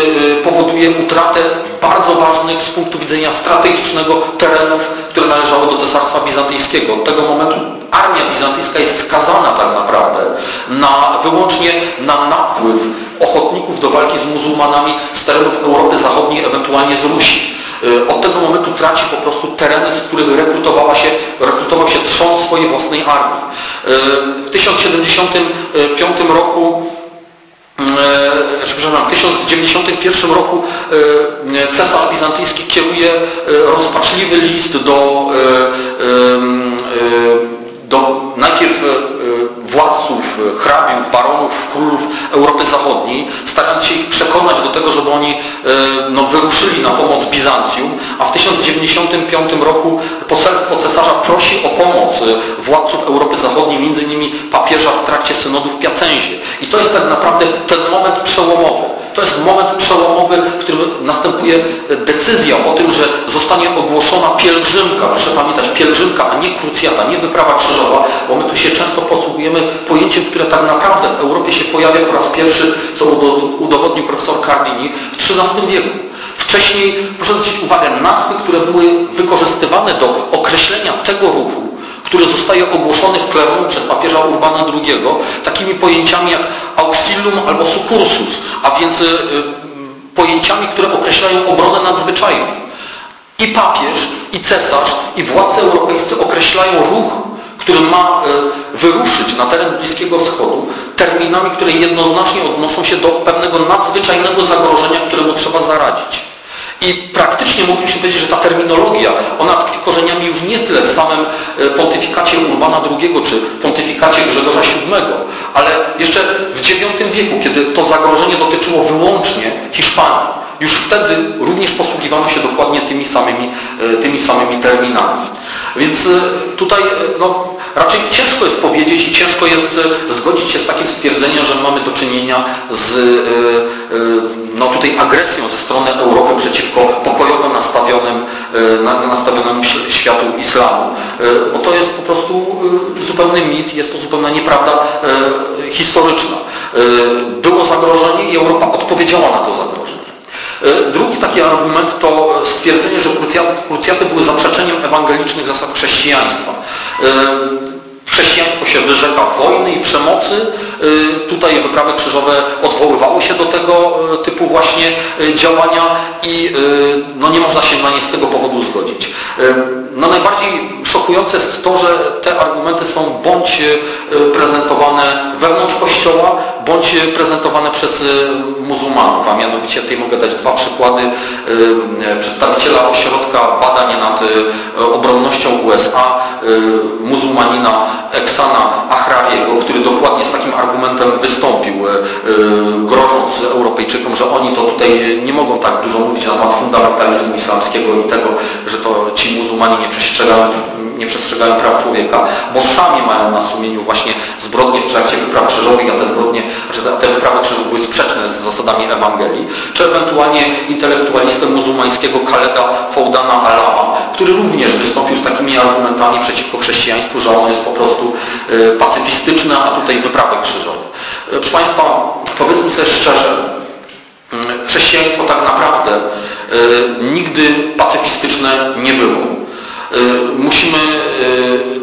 powoduje utratę bardzo ważnych z punktu widzenia strategicznego terenów, które należały do Cesarstwa Bizantyjskiego. Od tego momentu armia bizantyjska jest skazana tak naprawdę na, wyłącznie na napływ ochotników do walki z muzułmanami z terenów Europy Zachodniej, ewentualnie z Rusi. Y, od tego momentu traci po prostu tereny, z których rekrutowała się, rekrutował się trzon swojej własnej armii. Y, w 1075 roku E, w 1091 roku e, cesarz bizantyjski kieruje e, rozpaczliwy list do, do najpierw władców, hrabiów, baronów, królów Europy Zachodniej, starając się ich przekonać do tego, żeby oni no, wyruszyli na pomoc Bizancjum, a w 1095 roku poselstwo cesarza prosi o pomoc władców Europy Zachodniej, innymi papieża w trakcie synodu w Piacenzie. I to jest tak naprawdę ten moment przełomowy. To jest moment przełomowy, w którym następuje decyzja o tym, że zostanie ogłoszona pielgrzymka. Proszę pamiętać, pielgrzymka, a nie krucjata, nie wyprawa krzyżowa, bo my tu się często posługujemy pojęciem, które tak naprawdę w Europie się pojawia po raz pierwszy, co udowodnił profesor Cardini w XIII wieku. Wcześniej, proszę zwrócić uwagę, nazwy, które były wykorzystywane do określenia tego ruchu, który zostaje ogłoszony w Klerum przez papieża Urbana II takimi pojęciami jak auxilium albo succursus, a więc y, y, pojęciami, które określają obronę nadzwyczajną. I papież, i cesarz, i władcy europejscy określają ruch, który ma y, wyruszyć na teren Bliskiego Wschodu terminami, które jednoznacznie odnoszą się do pewnego nadzwyczajnego zagrożenia, któremu trzeba zaradzić. I praktycznie mógłbym powiedzieć, że ta terminologia, ona tkwi korzeniami już nie tyle w samym e, pontyfikacie Urbana II czy pontyfikacie Grzegorza VII, ale jeszcze w IX wieku, kiedy to zagrożenie dotyczyło wyłącznie Hiszpanii. Już wtedy również posługiwano się dokładnie tymi samymi, e, tymi samymi terminami. Więc e, tutaj no, raczej ciężko jest powiedzieć i ciężko jest zgodzić się z takim stwierdzeniem, że mamy do czynienia z no, tutaj agresją ze strony Europy przeciwko pokojowo nastawionym, nastawionemu światu islamu. Bo to jest po prostu zupełny mit, jest to zupełna nieprawda historyczna. Było zagrożenie i Europa odpowiedziała na to zagrożenie. Drugi taki argument to stwierdzenie, że krucjaty były zaprzeczeniem ewangelicznych zasad chrześcijaństwa. Chrześcijaństwo się wyrzeka wojny i przemocy. Y, tutaj wyprawy krzyżowe odwoływały się do tego typu właśnie działania i no nie można się na nie z tego powodu zgodzić. No najbardziej szokujące jest to, że te argumenty są bądź prezentowane wewnątrz Kościoła, bądź prezentowane przez muzułmanów, a mianowicie tutaj mogę dać dwa przykłady przedstawiciela ośrodka badań nad obronnością USA, muzułmanina Eksana Ahrawiego, który dokładnie z takim argumentem wystąpił, e, e, grożąc Europejczykom, że oni to tutaj nie mogą tak dużo mówić na temat fundamentalizmu islamskiego i tego, że to ci muzułmanie nie przestrzegają, nie przestrzegają praw człowieka, bo sami mają na sumieniu właśnie zbrodnie w trakcie wypraw krzyżowych, a te zbrodnie, znaczy te wyprawy krzyżowe były sprzeczne z zasadami Ewangelii, czy ewentualnie intelektualistę muzułmańskiego Kaleda Foudana Alama, który również wystąpił z takimi argumentami przeciwko chrześcijaństwu, że on jest po prostu y, pacyfistyczny, a tutaj wyprawy krzyżowe. Proszę Państwa, powiedzmy sobie szczerze, mm, chrześcijaństwo tak naprawdę nigdy pacyfistyczne nie było. Musimy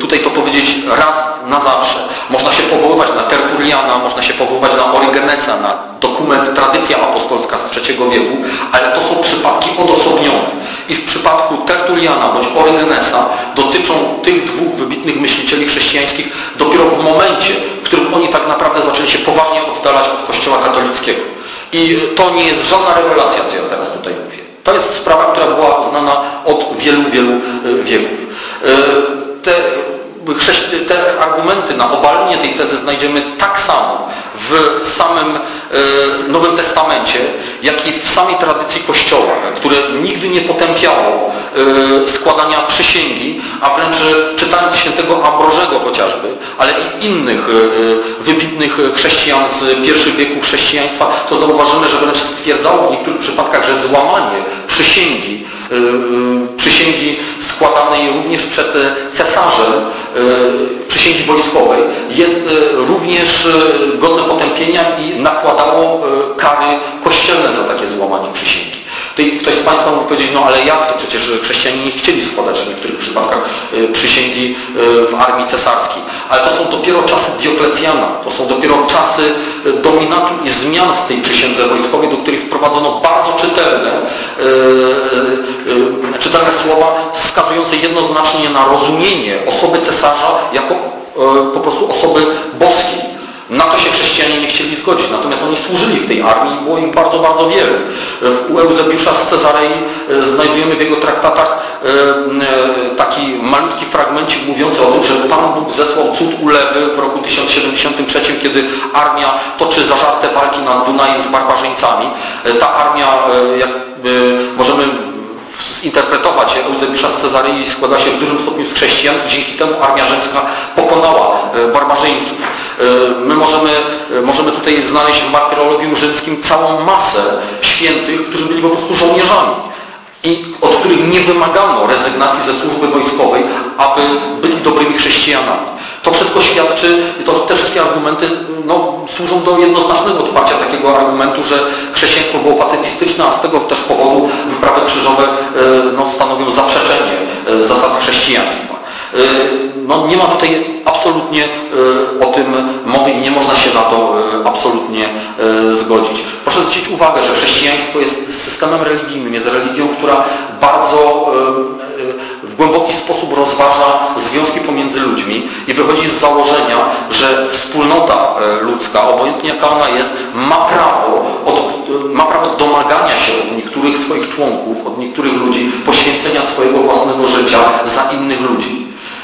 tutaj to powiedzieć raz na zawsze. Można się powoływać na Tertuliana, można się powoływać na Origenesa, na dokument Tradycja Apostolska z III wieku, ale to są przypadki odosobnione. I w przypadku Tertuliana bądź Origenesa dotyczą tych dwóch wybitnych myślicieli chrześcijańskich dopiero w momencie, w którym oni tak naprawdę zaczęli się poważnie oddalać od Kościoła katolickiego. I to nie jest żadna rewelacja, co ja teraz tutaj. To jest sprawa, która była znana od wielu, wielu e, wieków. E, te te argumenty na obalenie tej tezy znajdziemy tak samo w samym e, Nowym Testamencie, jak i w samej tradycji Kościoła, które nigdy nie potępiało e, składania przysięgi, a wręcz czytając świętego Ambrożego chociażby, ale i innych e, wybitnych chrześcijan z pierwszych wieków chrześcijaństwa, to zauważymy, że wręcz stwierdzało w niektórych przypadkach, że złamanie przysięgi przysięgi składanej również przed cesarzem, y, przysięgi wojskowej, jest również godne potępienia i nakładało kary kościelne za takie złamanie przysięgi. Ktoś z Państwa mógł powiedzieć, no ale jak to przecież chrześcijanie nie chcieli składać w niektórych przypadkach y, przysięgi y, w armii cesarskiej. Ale to są dopiero czasy Dioklecjana, to są dopiero czasy y, dominatu i zmian w tej przysiędze wojskowej, do których wprowadzono bardzo czytelne, czytelne słowa wskazujące jednoznacznie na rozumienie osoby cesarza jako po prostu osoby boskiej na to się chrześcijanie nie chcieli zgodzić, natomiast oni służyli w tej armii i było ich bardzo, bardzo wielu. U Eusebiusza z Cezarei e, znajdujemy w jego traktatach e, e, taki malutki fragmencik mówiący o tym, że Pan Bóg zesłał cud ulewy w roku 1073, kiedy armia toczy zażarte walki nad Dunajem z barbarzyńcami. Ta armia, jak możemy zinterpretować Eusebiusza z Cezarei składa się w dużym stopniu z chrześcijan dzięki temu armia rzymska pokonała barbarzyńców. E, my możemy, e, możemy tutaj znaleźć w martyrologium rzymskim całą masę świętych, którzy byli po prostu żołnierzami i od których nie wymagano rezygnacji ze służby wojskowej, aby byli dobrymi chrześcijanami. To wszystko świadczy, to, te wszystkie argumenty no, służą do jednoznacznego odparcia takiego argumentu, że chrześcijaństwo było pacyfistyczne, a z tego też powodu wyprawy krzyżowe e, no, stanowią zaprzeczenie zasad chrześcijaństwa. No, nie ma tutaj absolutnie e, o tym mowy i nie można się na to e, absolutnie e, zgodzić. Proszę zwrócić uwagę, że chrześcijaństwo jest systemem religijnym, jest religią, która bardzo w głęboki sposób rozważa związki pomiędzy ludźmi i wychodzi z założenia, że wspólnota ludzka, obojętnie jaka ona jest, ma prawo, od, ma prawo domagania się od niektórych swoich członków, od niektórych ludzi poświęcenia swojego własnego życia za innych ludzi.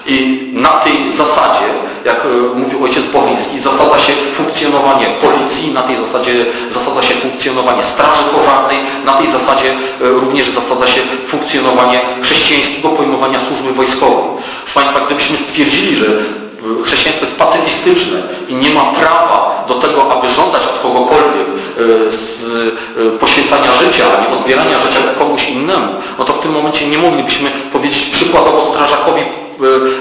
I na tej zasadzie, jak e, mówił ojciec Bocheński, zasadza się funkcjonowanie policji, na tej zasadzie zasadza się funkcjonowanie straży pożarnej, na tej zasadzie e, również zasadza się funkcjonowanie chrześcijańskiego pojmowania służby wojskowej. Proszę Państwa, gdybyśmy stwierdzili, że e, chrześcijaństwo jest pacyfistyczne i nie ma prawa do tego, aby żądać od kogokolwiek poświęcania życia, a nie odbierania życia komuś innemu, no to w tym momencie nie moglibyśmy powiedzieć przykładowo strażakowi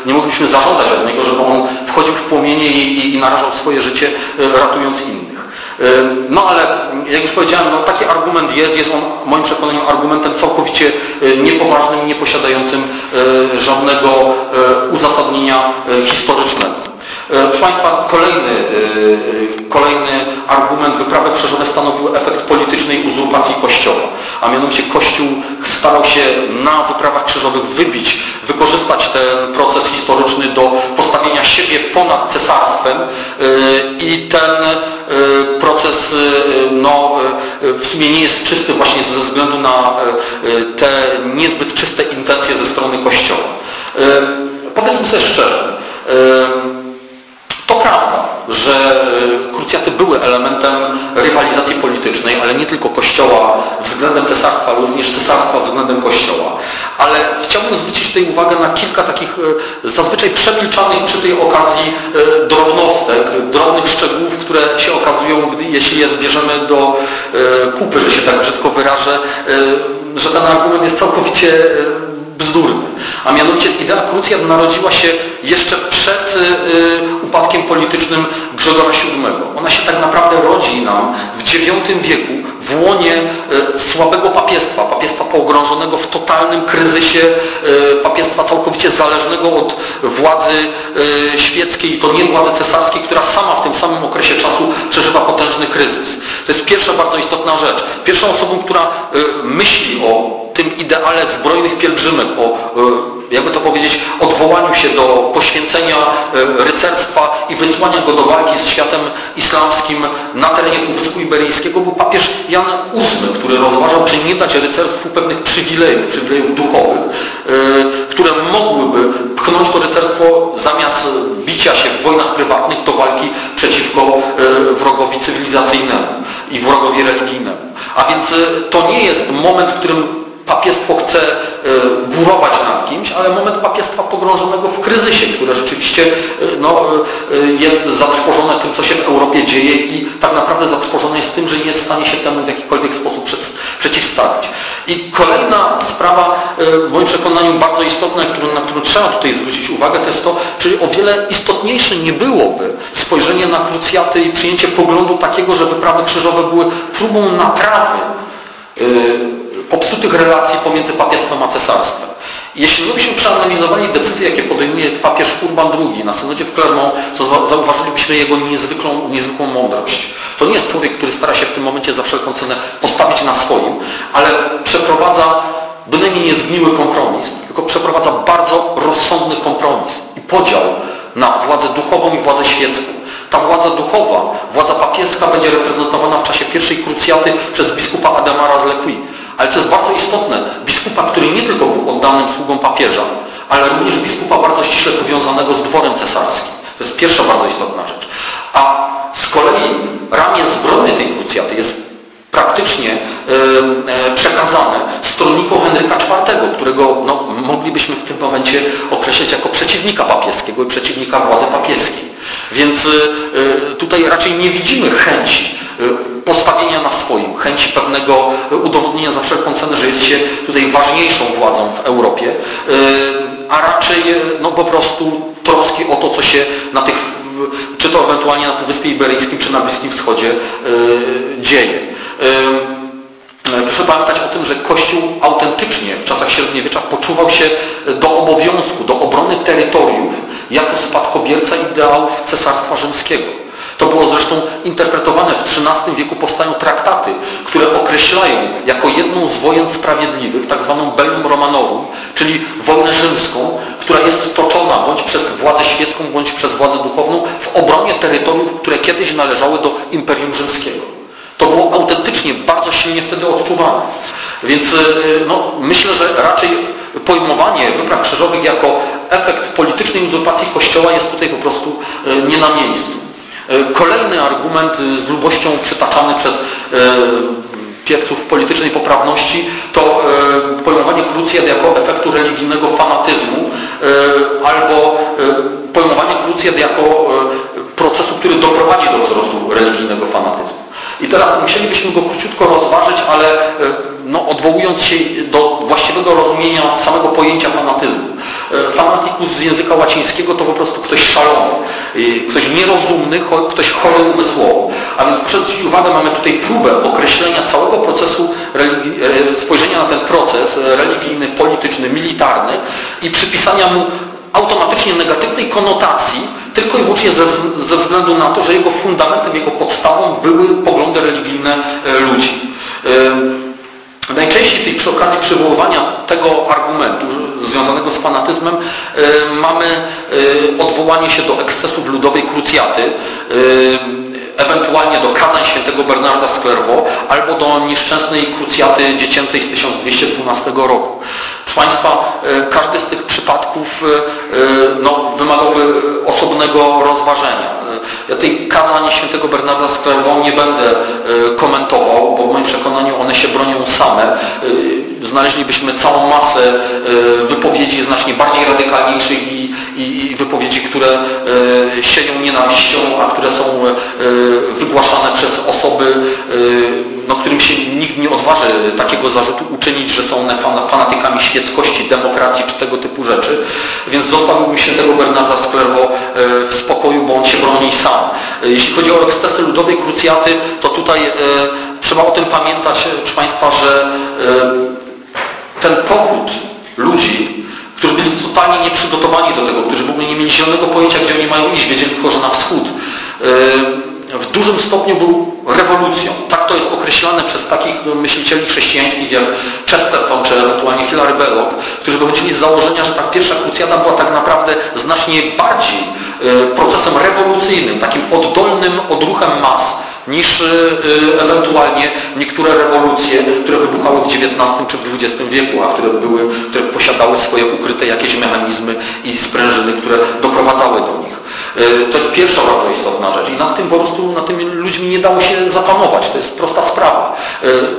nie mogliśmy zażądać od niego, żeby on wchodził w płomienie i, i, narażał swoje życie e, ratując innych. E, no ale jak już powiedziałem, no, taki argument jest, jest on moim przekonaniem argumentem całkowicie niepoważnym, nie posiadającym żadnego uzasadnienia historycznego. Proszę Państwa, kolejny, kolejny argument, wyprawy krzyżowe stanowiły efekt politycznej uzurpacji Kościoła, a mianowicie Kościół starał się na wyprawach krzyżowych wybić, wykorzystać ten proces historyczny do postawienia siebie ponad cesarstwem i ten proces no, w sumie nie jest czysty właśnie ze względu na te niezbyt czyste intencje ze strony Kościoła. Powiedzmy sobie szczerze, to prawda, że e, krucjaty były elementem rywalizacji politycznej, ale nie tylko Kościoła względem cesarstwa, również cesarstwa względem Kościoła. Ale chciałbym zwrócić tutaj uwagę na kilka takich e, zazwyczaj przemilczanych przy tej okazji e, drobnostek, drobnych szczegółów, które się okazują, jeśli je zbierzemy do kupy, że się tak brzydko wyrażę, że ten argument jest całkowicie bzdurny. A mianowicie idea krucjat narodziła się jeszcze przed upadkiem politycznym Grzegorza VII. Ona się tak naprawdę rodzi nam w IX wieku w łonie e, słabego papiestwa, papiestwa pogrążonego w totalnym kryzysie, papiestwa całkowicie zależnego od władzy świeckiej to nie władzy cesarskiej, która sama w tym samym okresie czasu przeżywa potężny kryzys. To jest pierwsza bardzo istotna rzecz. Pierwszą osobą, która myśli o tym ideale zbrojnych pielgrzymek, o jakby to powiedzieć, odwołaniu się do poświęcenia e, rycerstwa i wysłania go do walki z światem islamskim na terenie Półwyspu Iberyjskiego był papież Jan VIII, który rozważał, czy nie dać rycerstwu pewnych przywilejów, przywilejów duchowych, e, które mogłyby pchnąć to rycerstwo zamiast bicia się w wojnach prywatnych do walki przeciwko e, wrogowi cywilizacyjnemu i wrogowi religijnemu. A więc to nie jest moment, w którym papiestwo chce e, górować nad kimś, ale moment papiestwa pogrążonego w kryzysie, które rzeczywiście e, no, e, jest zatrwożone tym, co się w Europie dzieje i tak naprawdę zatrwożone jest tym, że nie jest w stanie się temu w jakikolwiek sposób przeciwstawić. I kolejna sprawa, w moim przekonaniu bardzo istotna, na którą trzeba tutaj zwrócić uwagę, to jest to, czyli o wiele istotniejsze nie byłoby spojrzenie na krucjaty i przyjęcie poglądu takiego, że wyprawy krzyżowe były próbą naprawy popsutych relacji pomiędzy papiestwem a cesarstwem. Jeśli my byśmy przeanalizowali decyzje, jakie podejmuje papież Urban II na synodzie w Clermont, to zauważylibyśmy jego niezwykłą, niezwykłą mądrość. To nie jest człowiek, który stara się w tym momencie za wszelką cenę postawić na swoim, ale przeprowadza bynajmniej niezgniły kompromis, tylko przeprowadza bardzo rozsądny kompromis i podział na władzę duchową i władzę świecką. Ta władza duchowa, władza papieska będzie reprezentowana w czasie pierwszej krucjaty przez biskupa Ademara z Lepuy. Ale co jest bardzo istotne, biskupa, który nie tylko był oddanym sługą papieża, ale również biskupa bardzo ściśle powiązanego z dworem cesarskim. To jest pierwsza bardzo istotna rzecz. A z kolei ramię zbrojne tej krucjaty jest praktycznie e, przekazane stronnikom Henryka IV, którego no, moglibyśmy w tym momencie określić jako przeciwnika papieskiego i przeciwnika władzy papieskiej. Więc e, tutaj raczej nie widzimy chęci postawienia na swoim, chęci pewnego udowodnienia za wszelką cenę, że jest się tutaj ważniejszą władzą w Europie, a raczej no, po prostu troski o to, co się na tych, czy to ewentualnie na Półwyspie Iberyjskim, czy na Bliskim Wschodzie dzieje. Proszę pamiętać o tym, że Kościół autentycznie w czasach średniowiecza poczuwał się do obowiązku, do obrony terytoriów jako spadkobierca ideałów Cesarstwa Rzymskiego. To było zresztą interpretowane w XIII wieku powstają traktaty, które określają jako jedną z wojen sprawiedliwych, tak zwaną Bellum Romanorum, czyli wojnę rzymską, która jest toczona bądź przez władzę świecką, bądź przez władzę duchowną w obronie terytoriów, które kiedyś należały do Imperium Rzymskiego. To było autentycznie bardzo silnie wtedy odczuwane. Więc y, no, myślę, że raczej pojmowanie wypraw krzyżowych jako efekt politycznej uzurpacji Kościoła jest tutaj po prostu y, nie na miejscu. Y, kolejny argument z lubością przytaczany przez piewców politycznej poprawności to pojmowanie krucjat jako efektu religijnego fanatyzmu albo pojmowanie krucjat jako procesu, który doprowadzi do wzrostu religijnego fanatyzmu. I teraz musielibyśmy go króciutko rozważyć, ale e, no, odwołując się do właściwego rozumienia samego pojęcia fanatyzmu. E, Fanatikus z języka łacińskiego to po prostu ktoś szalony, ktoś nierozumny, ktoś chory umysłowo. A więc proszę zwrócić uwagę, mamy tutaj próbę określenia całego procesu, e, spojrzenia na ten proces religijny, polityczny, militarny i przypisania mu automatycznie negatywnej konotacji tylko i wyłącznie ze, względu na to, że jego fundamentem, jego podstawą były poglądy religijne e, ludzi. Najczęściej tej, przy okazji przywoływania tego argumentu związanego z fanatyzmem e, mamy odwołanie się do ekscesów ludowej krucjaty, ewentualnie do kazań świętego Bernarda z albo do nieszczęsnej krucjaty dziecięcej z 1212 roku. Proszę Państwa, każdy z tych przypadków no, wymagałby osobnego rozważenia. Ja tej kazanie świętego Bernarda z Clairvaux nie będę komentował, bo w moim przekonaniu one się bronią same. Znaleźlibyśmy całą masę wypowiedzi znacznie bardziej radykalniejszych i, i, i wypowiedzi, które sieją nienawiścią, a które są wygłaszane przez osoby, no, którym się nikt nie odważy takiego zarzutu uczynić, że są one fanatykami świeckości, demokracji czy tego typu rzeczy, więc zostawiłbym świętego Bernarda z Clairvaux w spokoju, bo on się broni sam. Jeśli chodzi o ekscesy ludowej krucjaty, to tutaj trzeba o tym pamiętać, proszę Państwa, że ten pochód ludzi, którzy byli totalnie nieprzygotowani do tego, którzy w ogóle nie mieli zielonego pojęcia, gdzie oni mają iść, wiedzieli tylko, że na wschód, w dużym stopniu był rewolucją. Tak to jest określane przez takich myślicieli chrześcijańskich jak Chesterton czy ewentualnie Hilary Belloc, którzy wychodzili z założenia, że ta pierwsza krucjata była tak naprawdę znacznie bardziej procesem rewolucyjnym, takim oddolnym odruchem mas, niż y, ewentualnie niektóre rewolucje, które wybuchały w XIX czy w XX wieku, a które, były, które posiadały swoje ukryte jakieś mechanizmy i sprężyny, które doprowadzały do nich. Y, to jest pierwsza bardzo istotna rzecz i nad tym po prostu, nad tymi ludźmi nie dało się zapanować. To jest prosta sprawa.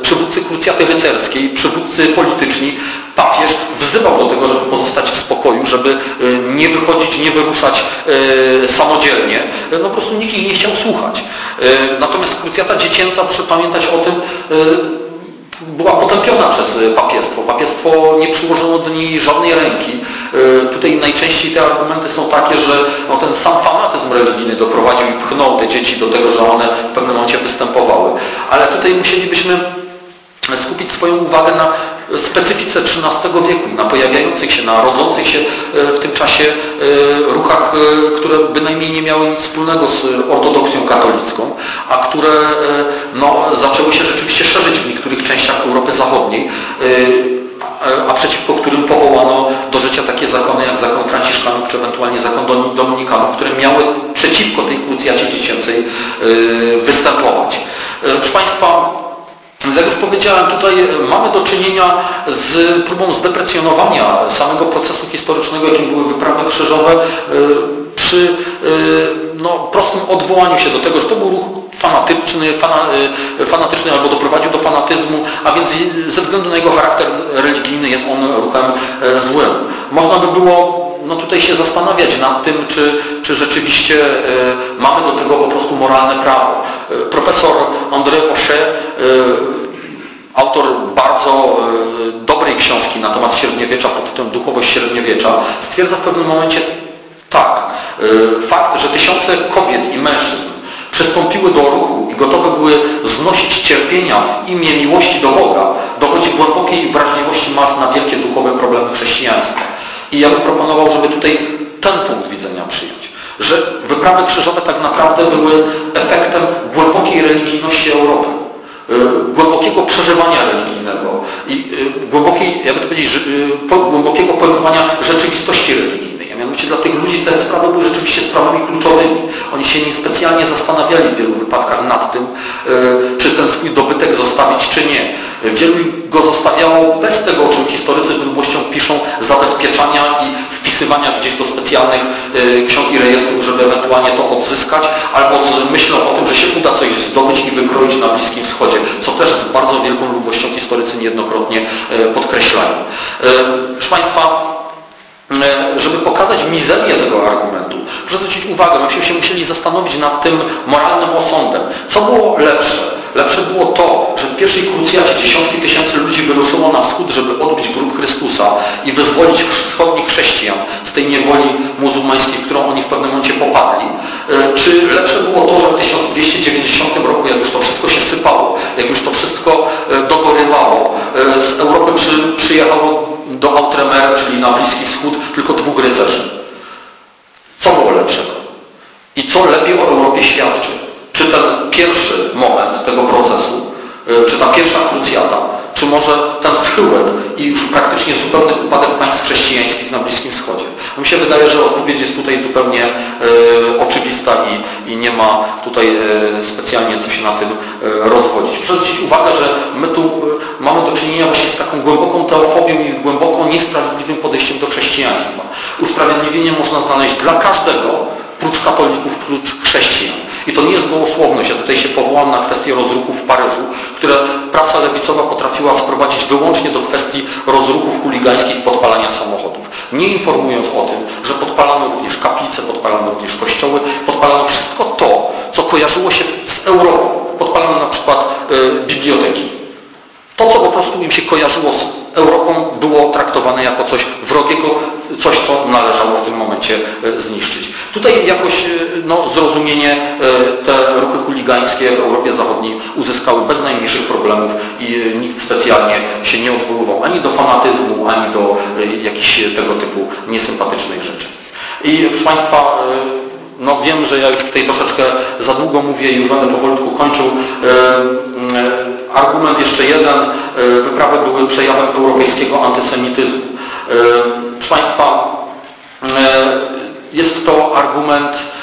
Przywódcy krucjaty rycerskiej, przywódcy polityczni, papież wzywał do tego, żeby pozostać w spokoju, żeby nie wychodzić, nie wyruszać samodzielnie. No po prostu nikt ich nie chciał słuchać. Natomiast krucjata dziecięca, proszę pamiętać o tym, była potępiona przez papiestwo. Papiestwo nie przyłożyło do niej żadnej ręki. Tutaj najczęściej te argumenty są takie, że no, ten sam fanatyzm religijny doprowadził i pchnął te dzieci do tego, że one w pewnym momencie występowały. Ale tutaj musielibyśmy skupić swoją uwagę na specyfice XIII wieku, na pojawiających się, na rodzących się e, w tym czasie e, ruchach, e, które bynajmniej nie miały nic wspólnego z ortodoksją katolicką, a które no, zaczęły się rzeczywiście szerzyć w niektórych częściach Europy Zachodniej, a przeciwko którym powołano do życia takie zakony jak zakon Franciszkanów czy ewentualnie zakon Dominikanów, które miały przeciwko tej krucjacie dziecięcej występować. Proszę Państwa, jak już powiedziałem, tutaj mamy do czynienia z próbą zdeprecjonowania samego procesu historycznego, jakim były wyprawy krzyżowe, e, przy e, no, prostym odwołaniu się do tego, że to był ruch fanatyczny, fana, e, fanatyczny albo doprowadził do fanatyzmu, a więc ze względu na jego charakter religijny jest on ruchem złym. Można by było no tutaj się zastanawiać nad tym, czy, czy rzeczywiście mamy do tego po prostu moralne prawo. Profesor André Pochet autor bardzo e, dobrej książki na temat średniowiecza pod tytułem Duchowość średniowiecza, stwierdza w pewnym momencie tak, e, fakt, że tysiące kobiet i mężczyzn przystąpiły do ruchu i gotowe były znosić cierpienia w imię miłości do Boga, dowodzi głębokiej wrażliwości mas na wielkie duchowe problemy chrześcijaństwa. I ja bym proponował, żeby tutaj ten punkt widzenia przyjąć, że wyprawy krzyżowe tak naprawdę były efektem głębokiej religijności Europy Y, głębokiego przeżywania religijnego i y, głębokiej, jakby to powiedzieć, y, głębokiego pojmowania rzeczywistości religijnej. A mianowicie dla tych ludzi te sprawy były rzeczywiście sprawami kluczowymi. Oni się niespecjalnie zastanawiali w wielu wypadkach nad tym, czy ten swój dobytek zostawić, czy nie. Wielu go zostawiało bez tego, o czym historycy z grubością piszą, zabezpieczania i wpisywania gdzieś do specjalnych ksiąg i rejestrów, żeby ewentualnie to odzyskać, albo z myślą o tym, że się uda coś zdobyć i wykroić na Bliskim Wschodzie, co też z bardzo wielką lubością historycy niejednokrotnie podkreślają. Proszę Państwa, żeby pokazać mizerię tego argumentu, proszę zwrócić uwagę, myśmy się musieli zastanowić nad tym moralnym osądem. Co było lepsze? Lepsze pierwszej krucjacie dziesiątki tysięcy ludzi wyruszyło na wschód, żeby odbić grób Chrystusa i wyzwolić wschodnich chrześcijan z tej niewoli muzułmańskiej, w którą oni w pewnym momencie popadli. E, czy lepsze było to, że w 1290 roku, jak już to wszystko się sypało, jak już to wszystko e, dogorywało, e, z Europy przy, przyjechało do Outremer, czyli na Bliski Wschód, tylko dwóch rycerzy. Co było lepszego? I co lepiej o Europie świadczy? Czy ten pierwszy moment tego procesu, czy ta pierwsza krucjata, czy może ten schyłek i już praktycznie zupełny upadek państw chrześcijańskich na Bliskim Wschodzie? Mi się wydaje, że odpowiedź jest tutaj zupełnie e, oczywista i, i, nie ma tutaj e, specjalnie co się na tym e, rozwodzić. Proszę zwrócić uwagę, że my tu mamy do czynienia właśnie z taką głęboką teofobią i głęboko niesprawiedliwym podejściem do chrześcijaństwa. Usprawiedliwienie można znaleźć dla każdego, prócz katolików, prócz chrześcijan. I to nie jest gołosłowność. Ja tutaj się powołam na kwestię rozruchów w Paryżu, które prasa lewicowa potrafiła sprowadzić wyłącznie do kwestii rozruchów chuligańskich podpalania samochodów. Nie informując o tym, że podpalano również kaplice, podpalano również kościoły, podpalano wszystko to, co kojarzyło się z Europą. Podpalano na przykład y, biblioteki. To, co po prostu im się kojarzyło z Europą było traktowane jako coś wrogiego, coś, co należało w tym momencie zniszczyć. Tutaj jakoś no, zrozumienie te ruchy chuligańskie w Europie Zachodniej uzyskały bez najmniejszych problemów i nikt specjalnie się nie odwoływał ani do fanatyzmu, ani do jakichś tego typu niesympatycznych rzeczy. I proszę Państwa, no wiem, że ja już tutaj troszeczkę za długo mówię i już będę powolutku kończył. Argument jeszcze jeden. Wyprawy były przejawem europejskiego antysemityzmu. Proszę Państwa, jest to argument E,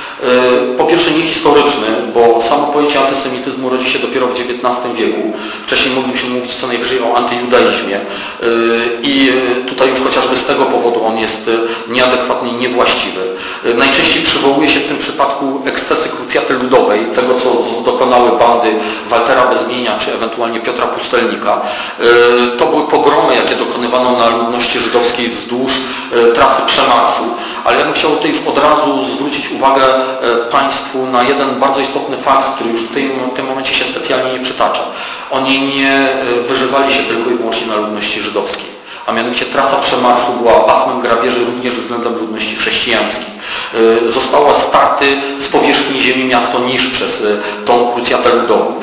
po pierwsze niehistoryczny, bo samo pojęcie antysemityzmu rodzi się dopiero w XIX wieku. Wcześniej mogliśmy mówić co najwyżej o antyjudaizmie e, i tutaj już chociażby z tego powodu on jest nieadekwatny i niewłaściwy. E, najczęściej przywołuje się w tym przypadku ekscesy krucjaty ludowej, tego co dokonały bandy Waltera Bezmienia czy ewentualnie Piotra Pustelnika. To były pogromy, jakie dokonywano na ludności żydowskiej wzdłuż trasy przemarszu. Ale ja bym chciał tutaj już od razu zwrócić uwagę E, Państwu na jeden bardzo istotny fakt, który już w tym, w tym momencie się specjalnie nie przytacza. Oni nie e, wyżywali się tylko i wyłącznie na ludności żydowskiej, a mianowicie trasa przemarszu była pasmem grabieży również względem ludności chrześcijańskiej. E, została starty z powierzchni ziemi miasto Nisz przez tą krucjatę ludową.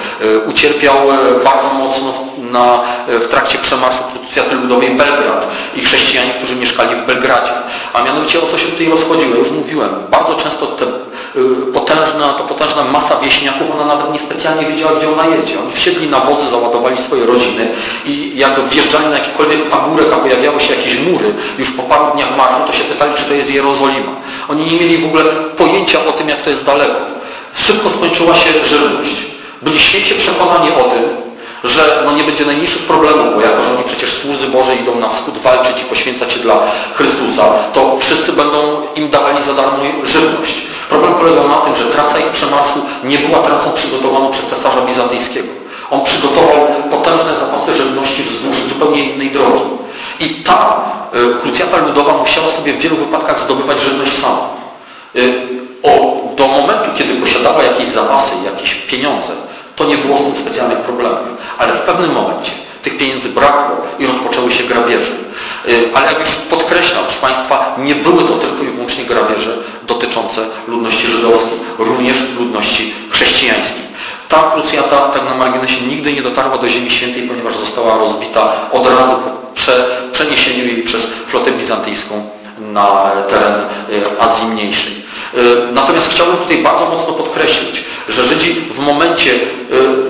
Ucierpiał bardzo mocno na, w trakcie przemarszu krucjaty ludowej Belgrad i chrześcijanie, którzy mieszkali w Belgradzie. A mianowicie o to się tutaj rozchodziło. Już mówiłem, bardzo często te Y, potężna, potężna masa wieśniaków, ona nawet niespecjalnie wiedziała, gdzie ona jedzie. Oni wsiedli na wozy, załadowali swoje rodziny i jak wjeżdżali na jakikolwiek pagórek, a pojawiały się jakieś mury, już po paru dniach marszu, to się pytali, czy to jest Jerozolima. Oni nie mieli w ogóle pojęcia o tym, jak to jest daleko. Szybko skończyła się żywność. Byli święcie przekonani o tym, że no nie będzie najmniejszych problemów, bo jako, że oni przecież słudzy Boże idą na wschód walczyć i poświęcać się dla Chrystusa, to wszyscy będą im dawali za darmo żywność. Problem polegał na tym, że trasa ich przemarszu nie była trasą przygotowaną przez cesarza bizantyjskiego. On przygotował potężne zapasy żywności wzdłuż zupełnie innej drogi. I ta y, krucjata ludowa musiała sobie w wielu wypadkach zdobywać żywność sama. Y, o, do momentu, kiedy posiadała jakieś zapasy, jakieś pieniądze, to nie było z tym specjalnych problemów. Ale w pewnym momencie tych pieniędzy brakło i rozpoczęły się grabieże. Y, ale jak już podkreślam, proszę Państwa, nie były to tylko i wyłącznie grabieże dotyczące ludności żydowskiej, również ludności chrześcijańskiej. Ta krucjata, tak na marginesie, nigdy nie dotarła do Ziemi Świętej, ponieważ została rozbita od razu po prze, przeniesieniu jej przez flotę bizantyjską na teren y, Azji Mniejszej. Y, natomiast chciałbym tutaj bardzo mocno podkreślić, że Żydzi w momencie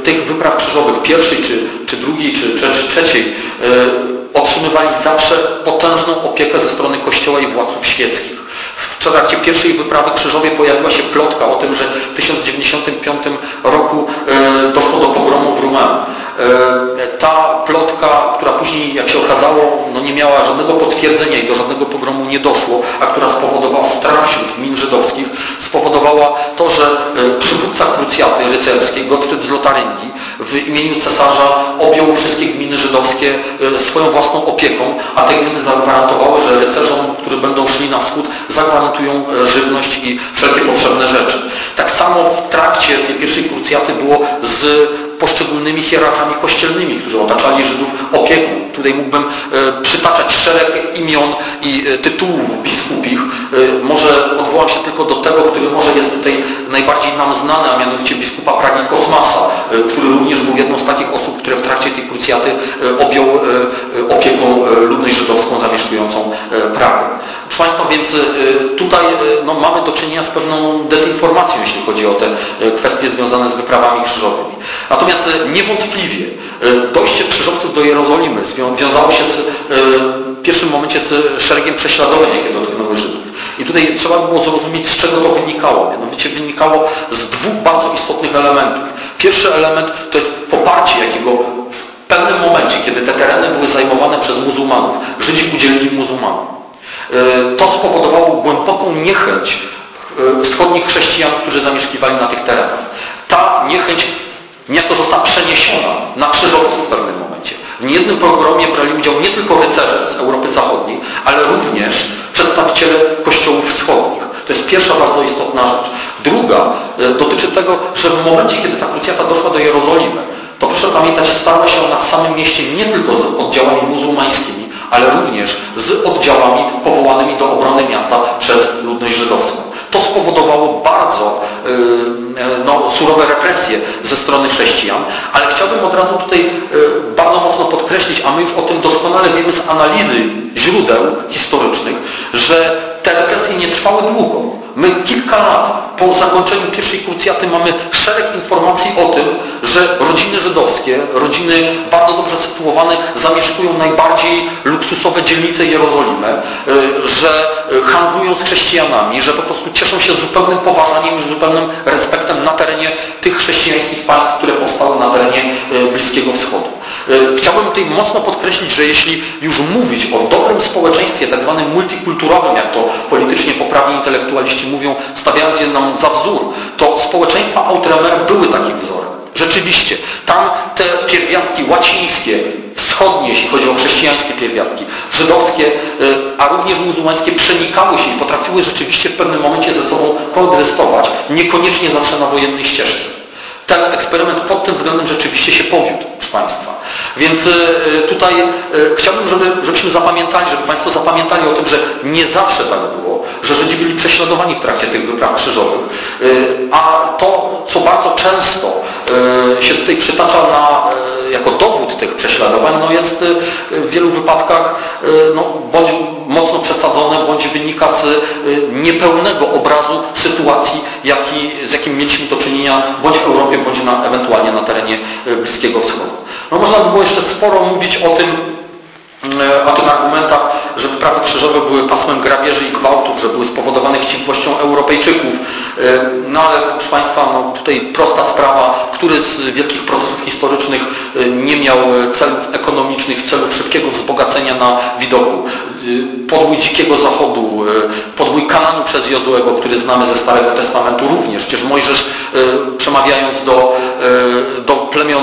tych wypraw krzyżowych, pierwszej, czy, czy drugiej, czy, czy trzeciej, otrzymywali zawsze potężną opiekę ze strony Kościoła i władców świeckich. W trakcie pierwszej wyprawy krzyżowej pojawiła się plotka o tym, że w 1095 roku e, doszło do pogromu w Rumanii. E, ta plotka, która później, jak się okazało, no nie miała żadnego potwierdzenia i do żadnego pogromu nie doszło, a która spowodowała strach wśród gmin żydowskich, spowodowała to, że e, przywódca krucjaty rycerskiej, Gottfried z Lotaryngii, w imieniu cesarza objął wszystkie gminy żydowskie e, swoją własną opieką, a te gminy zagwarantowały, że rycerzom, którzy będą szli na wschód, zagwarantują żywność i wszelkie potrzebne rzeczy. Tak samo w trakcie tej pierwszej krucjaty było z poszczególnymi hierarchami kościelnymi, którzy otaczali Żydów opieką. Tutaj mógłbym e, przytaczać szereg imion i e, tytułów biskupich. E, może odwołam się tylko do tego, który może jest tutaj najbardziej nam znany, a mianowicie biskupa Pragi Kosmasa, który również był jedną z takich osób, które w trakcie tej krucjaty objął opieką ludność żydowską zamieszkującą Pragę. Proszę Państwa, więc tutaj no, mamy do czynienia z pewną dezinformacją, jeśli chodzi o te kwestie związane z wyprawami krzyżowymi. Natomiast niewątpliwie dojście krzyżowców do Jerozolimy wiązało się z, w pierwszym momencie z szeregiem prześladowań, jakie dotknęły Żydów. I tutaj trzeba było zrozumieć, z czego to wynikało. Mianowicie wynikało z dwóch bardzo istotnych elementów. Pierwszy element to jest poparcie, jakiego w pewnym momencie, kiedy te tereny były zajmowane przez muzułmanów, Żydzi udzielili muzułmanom. To spowodowało głęboką niechęć wschodnich chrześcijan, którzy zamieszkiwali na tych terenach. Ta niechęć niejako została przeniesiona na krzyżowców w pewnym momencie. W niejednym pogromie brali udział nie tylko rycerze z Europy Zachodniej, ale również przedstawiciele kościołów wschodnich. To jest pierwsza bardzo istotna rzecz. Druga e, dotyczy tego, że w momencie, kiedy ta krucjata doszła do Jerozolimy, to proszę pamiętać, stała się ona w samym mieście nie tylko z oddziałami muzułmańskimi, ale również z oddziałami powołanymi do obrony miasta przez ludność żydowską. To spowodowało bardzo yy, no, surowe represje ze strony chrześcijan, ale chciałbym od razu tutaj yy, bardzo mocno podkreślić, a my już o tym doskonale wiemy z analizy źródeł historycznych, że te represje nie trwały długo. My kilka lat po zakończeniu pierwszej krucjaty mamy szereg informacji o tym, że rodziny żydowskie, rodziny bardzo dobrze sytuowane zamieszkują najbardziej luksusowe dzielnice Jerozolimy, y, że handlują z chrześcijanami, że po prostu cieszą się zupełnym poważaniem i zupełnym respektem na terenie tych chrześcijańskich państw, które powstały na terenie y, Bliskiego Wschodu. Y, chciałbym tutaj mocno podkreślić, że jeśli już mówić o dobrym społeczeństwie, tak zwanym multikulturowym, jak to politycznie poprawni intelektualiści mówią, stawiając je nam za wzór, to społeczeństwa Outremer były takim wzorem. Rzeczywiście, tam te pierwiastki łacińskie, wschodnie, jeśli chodzi o chrześcijańskie pierwiastki, żydowskie, y, a również muzułmańskie przenikały się i potrafiły rzeczywiście w pewnym momencie ze sobą koegzystować, niekoniecznie zawsze na wojennej ścieżce. Ten eksperyment pod tym względem rzeczywiście się powiódł, proszę Państwa. Więc y, tutaj chciałbym, żeby, żebyśmy zapamiętali, żeby Państwo zapamiętali o tym, że nie zawsze tak było, że Żydzi byli prześladowani w trakcie tych wypraw krzyżowych. A to, co bardzo często się tutaj przytacza na, jako dowód tych prześladowań, no jest w wielu wypadkach no, bądź mocno przesadzone, bądź wynika z niepełnego obrazu sytuacji, jaki, z jakim mieliśmy do czynienia bądź w Europie, bądź na, ewentualnie na terenie Bliskiego Wschodu. No można by było jeszcze sporo mówić o tym, o tych argumentach, że wyprawy krzyżowe były pasmem grabieży i gwałtów, że były spowodowane chciwością Europejczyków. No ale proszę Państwa, no, tutaj prosta sprawa, który z wielkich procesów historycznych nie miał celów ekonomicznych, celów szybkiego wzbogacenia na widoku. Podbój Dzikiego Zachodu, podbój Kananu przez Jozuego, który znamy ze Starego Testamentu również. Przecież Mojżesz przemawiając do, do plemion